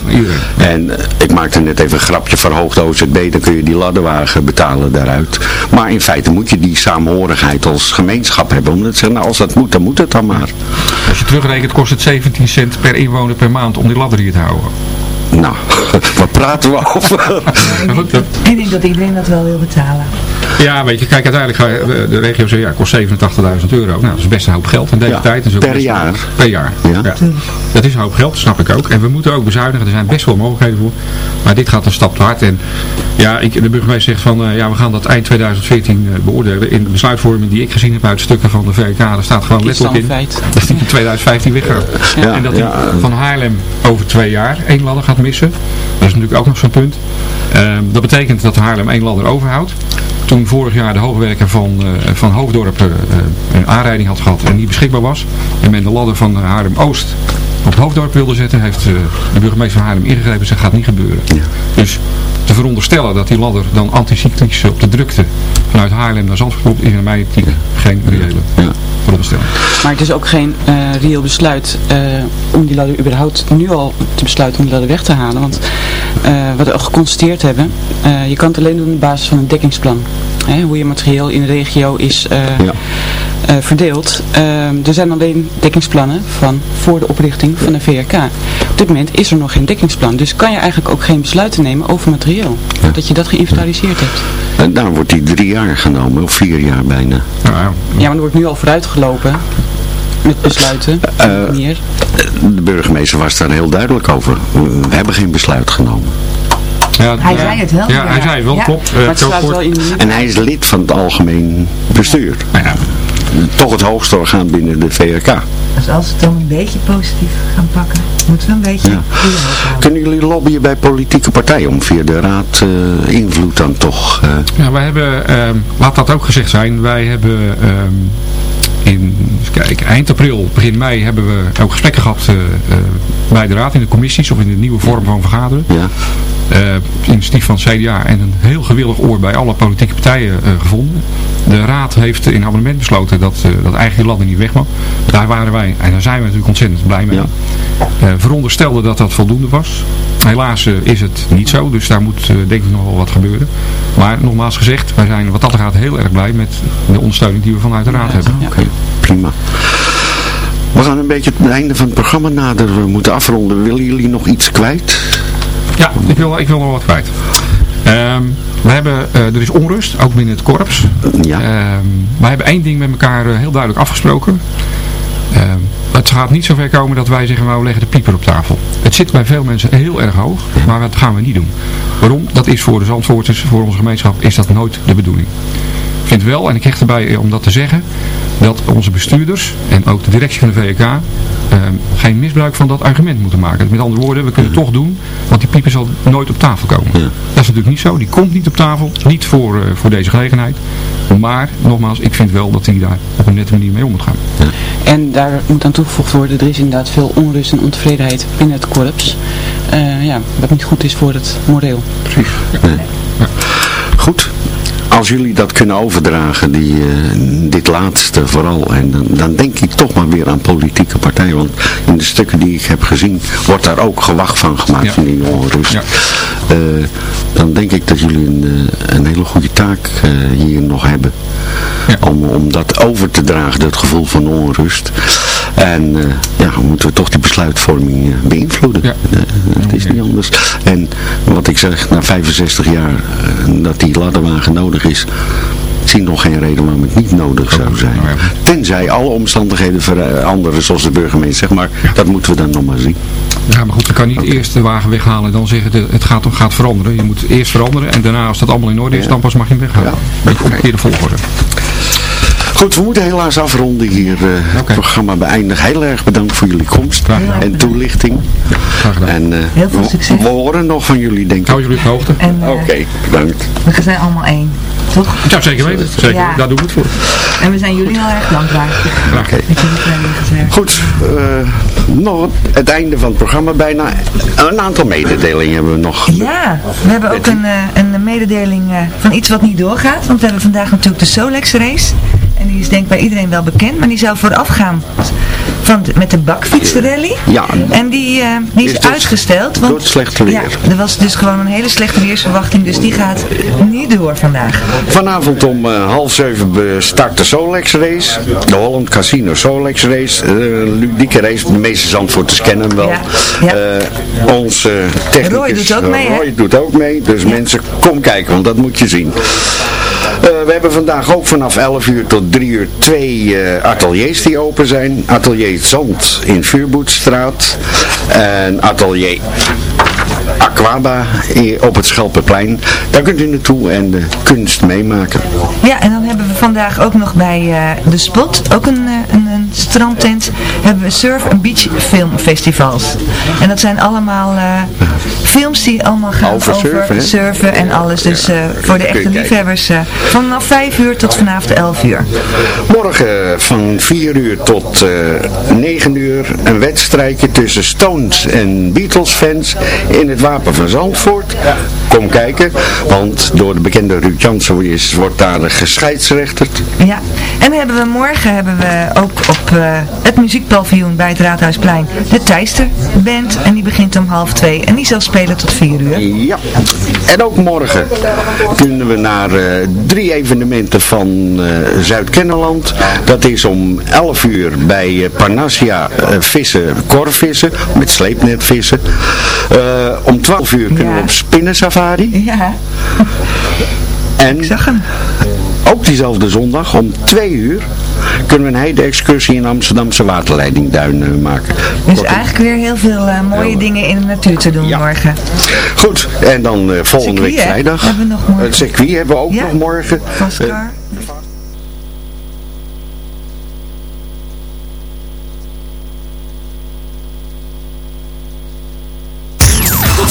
En ik maakte net even een grapje verhoogde OZB, dan kun je die ladderwagen betalen daaruit. Maar in feite moet je die saamhorigheid als gemeenschap hebben. Omdat ze, nou, als dat moet, dan moet het dan maar. Als je terugrekent kost het 17 cent per inwoner per maand om die ladder hier te houden. Nou, wat praten we over? Ik denk dat iedereen dat wel wil betalen. Ja, weet je, kijk, uiteindelijk ga je, de regio zegt, ja, kost 87.000 euro. Nou, dat is best een hoop geld in deze ja, tijd. Dus per jaar? Per jaar, ja. ja. Dat is een hoop geld, snap ik ook. En we moeten ook bezuinigen, er zijn best wel mogelijkheden voor. Maar dit gaat een stap te hard. En ja, ik, de burgemeester zegt van, uh, ja, we gaan dat eind 2014 uh, beoordelen. In de besluitvorming die ik gezien heb uit stukken van de VK, daar staat gewoon letterlijk in dat die in 2015 weggaat. Ja, en dat hij van Haarlem over twee jaar één ladder gaat missen. Dat is natuurlijk ook nog zo'n punt. Uh, dat betekent dat Haarlem één ladder overhoudt. Toen vorig jaar de hoogwerker van, uh, van Hoofddorp uh, een aanrijding had gehad en niet beschikbaar was. En men de ladder van Haarlem-Oost op Hoofddorp wilde zetten, heeft de burgemeester van Haarlem ingegrepen en zei, gaat niet gebeuren. Ja. Dus te veronderstellen dat die ladder dan anticyclisch op de drukte vanuit Haarlem naar Zandvoort komt, is in mijn optiek geen reële ja. veronderstelling. Maar het is ook geen uh, reëel besluit uh, om die ladder überhaupt nu al te besluiten om die ladder weg te halen. Want uh, wat we al geconstateerd hebben, je kan het alleen doen op basis van een dekkingsplan. Hè, hoe je materieel in de regio is eh, eh, verdeeld. Ehm, er zijn alleen dekkingsplannen van voor de oprichting van de VRK. Op dit moment is er nog geen dekkingsplan. Dus kan je eigenlijk ook geen besluiten nemen over materieel. Dat je dat geïnventariseerd hebt. En daar wordt die drie jaar genomen, of vier jaar bijna. Ja, maar er wordt nu al vooruitgelopen met besluiten. meer. De burgemeester was daar heel duidelijk over. We hebben geen besluit genomen. Ja, hij zei het wel. Ja, hij zei het wel, klopt. Maar het staat wel in de En hij is lid van het algemeen bestuur. Ja. Toch het hoogste orgaan binnen de VRK. Dus als we het dan een beetje positief gaan pakken, moeten we een beetje Ja. Kunnen jullie lobbyen bij politieke partijen om via de raad eh, invloed dan toch... eh, Ja, wij hebben, ehm, laat dat ook gezegd zijn, wij hebben ehm, in, kijken, eind april, begin mei hebben we ook gesprekken gehad eh, eh, bij de raad in de commissies of in de nieuwe vorm van vergaderen. Ja. Eh, initiatief van CDA en een heel gewillig oor bij alle politieke partijen eh, gevonden. De raad heeft in abonnement besloten dat, eh, dat eigenlijk die landing niet weg mag. Daar waren wij, en daar zijn we natuurlijk ontzettend blij mee. Eh, veronderstelde dat dat voldoende was. Helaas is het niet zo, dus daar moet denk ik nog wel wat gebeuren. Maar nogmaals gezegd, wij zijn wat dat gaat heel erg blij met de ondersteuning die we vanuit de raad hebben. Oké, prima. We gaan een beetje het einde van het programma nader. We moeten afronden. Willen jullie nog iets kwijt? Ja, ik wil, ik wil nog wat kwijt. Ehm, we hebben, eh, er is onrust, ook binnen het korps. Ja. Ehm, wij hebben één ding met elkaar eh, heel duidelijk afgesproken. Ehm, het gaat niet zover komen dat wij zeggen, nou, we leggen de pieper op tafel. Het zit bij veel mensen heel erg hoog, maar dat gaan we niet doen. Waarom? Dat is voor de Zandvoorters, voor onze gemeenschap, is dat nooit de bedoeling. Ik vind wel, en ik hecht erbij eh, om dat te zeggen, dat onze bestuurders en ook de directie van de VK ehm, geen misbruik van dat argument moeten maken. Met andere woorden, we kunnen het toch doen, want die pieper zal nooit op tafel komen. Dat is natuurlijk niet zo, die komt niet op tafel, niet voor, eh, voor deze gelegenheid. Maar, nogmaals, ik vind wel dat hij daar op een nette manier mee om moet gaan. En daar moet aan toegevoegd worden, er is inderdaad veel onrust en ontevredenheid binnen het korps. Eh, ja, wat niet goed is voor het moreel. Precies. Goed. Als jullie dat kunnen overdragen, die, eh, dit laatste vooral, en dan, dan denk ik toch maar weer aan politieke partijen. Want in de stukken die ik heb gezien, wordt daar ook gewacht van gemaakt van die onrust. Eh, dan denk ik dat jullie een, eh, een hele goede taak hier nog hebben. Om, om dat over te dragen, dat gevoel van onrust. En eh, ja, moeten we toch die besluitvorming eh, beïnvloeden. Eh, het is niet anders. En wat ik zeg, na 65 jaar eh, dat die ladderwagen nodig is, ik zie nog geen reden waarom het niet nodig zou zijn. Tenzij alle omstandigheden veranderen zoals de burgemeester zegt, maar dat moeten we dan nog maar zien. Ja, maar goed, je kan niet eerst de wagen weghalen en dan zeggen de, het gaat, gaat veranderen. Je moet eerst veranderen en daarna als dat allemaal in orde is, dan pas mag je hem weghalen. Beetje omgekeerde volgorde. Goed, we moeten helaas afronden hier eh, het programma beëindigen. Heel erg bedankt voor jullie komst en toelichting. En eh, Heel veel we- succes. We horen nog van jullie, denk ik. Hou jullie op de hoogte. Eh, Oké, bedankt. We zijn allemaal één, toch? Ja, zeker weten. Zeker, Ja. daar doen we het voor. En we zijn jullie heel erg dankbaar. Oké. Gezegd. Goed, eh, nog het einde van het programma bijna. Een aantal mededelingen hebben we nog. Ja, we hebben ook een, eh, een mededeling eh, van iets wat niet doorgaat. Want we hebben vandaag natuurlijk de Solex race. En die is denk ik bij iedereen wel bekend. Maar die zou voorafgaan van de- met de bakfietsrally. Ja. En die, eh, die is, Is uitgesteld. Want, door het slechte weer. Ja, er was dus gewoon een hele slechte weersverwachting. Dus die gaat niet door vandaag. Vanavond om eh, half zeven start de Solex race. De Holland Casino Solex race. eh, Een ludieke race. De meeste Zandvoorters kennen hem wel. Eh, onze technicus Roy doet ook mee? Roy doet ook mee. Dus mensen, kom kijken, want dat moet je zien. Eh, we hebben vandaag ook vanaf 11 uur tot 3 uur twee eh, ateliers die open zijn. Atelier Zand in Vuurboetstraat. En atelier Aquaba op het Schelpenplein. Daar kunt u naartoe en de kunst meemaken. Ja, en dan hebben we vandaag ook nog bij eh, de Spot, ook een, eh, een, een strandtent, hebben we Surf Beach Film Festivals. En dat zijn allemaal eh, films die allemaal gaan Over over, surfen, hè? surfen en alles. Dus voor de echte liefhebbers vanaf 5 uur tot vanavond 11 uur. Morgen van 4 uur tot eh 9 uur een wedstrijdje tussen Stones en Beatles fans in het het Wapen van Zandvoort. Kom kijken, want door de bekende Ruud Jansen is, wordt daar gescheidsrechterd. Ja, en hebben we morgen hebben we ook op uh, het muziekpaviljoen bij het Raadhuisplein de Thijster Band. En die begint om half twee en die zal spelen tot vier uur. Ja, en ook morgen kunnen we naar uh, drie evenementen van uh, Zuid-Kenneland. Dat is om 11 uur bij Parnassia vissen, korvissen, met sleepnetvissen. Om 12 uur kunnen we op spinnensafari. Ja. En Ik zag hem. ook diezelfde zondag om 2 uur kunnen we een hele excursie in Amsterdamse waterleidingduinen maken. Dus Kortom, eigenlijk weer heel veel uh, mooie dingen in de natuur te doen morgen. Goed, en dan uh, volgende Circuit, week vrijdag. Hebben we nog morgen. Het circuit hebben we ook Ja. nog morgen. Vascar. Tot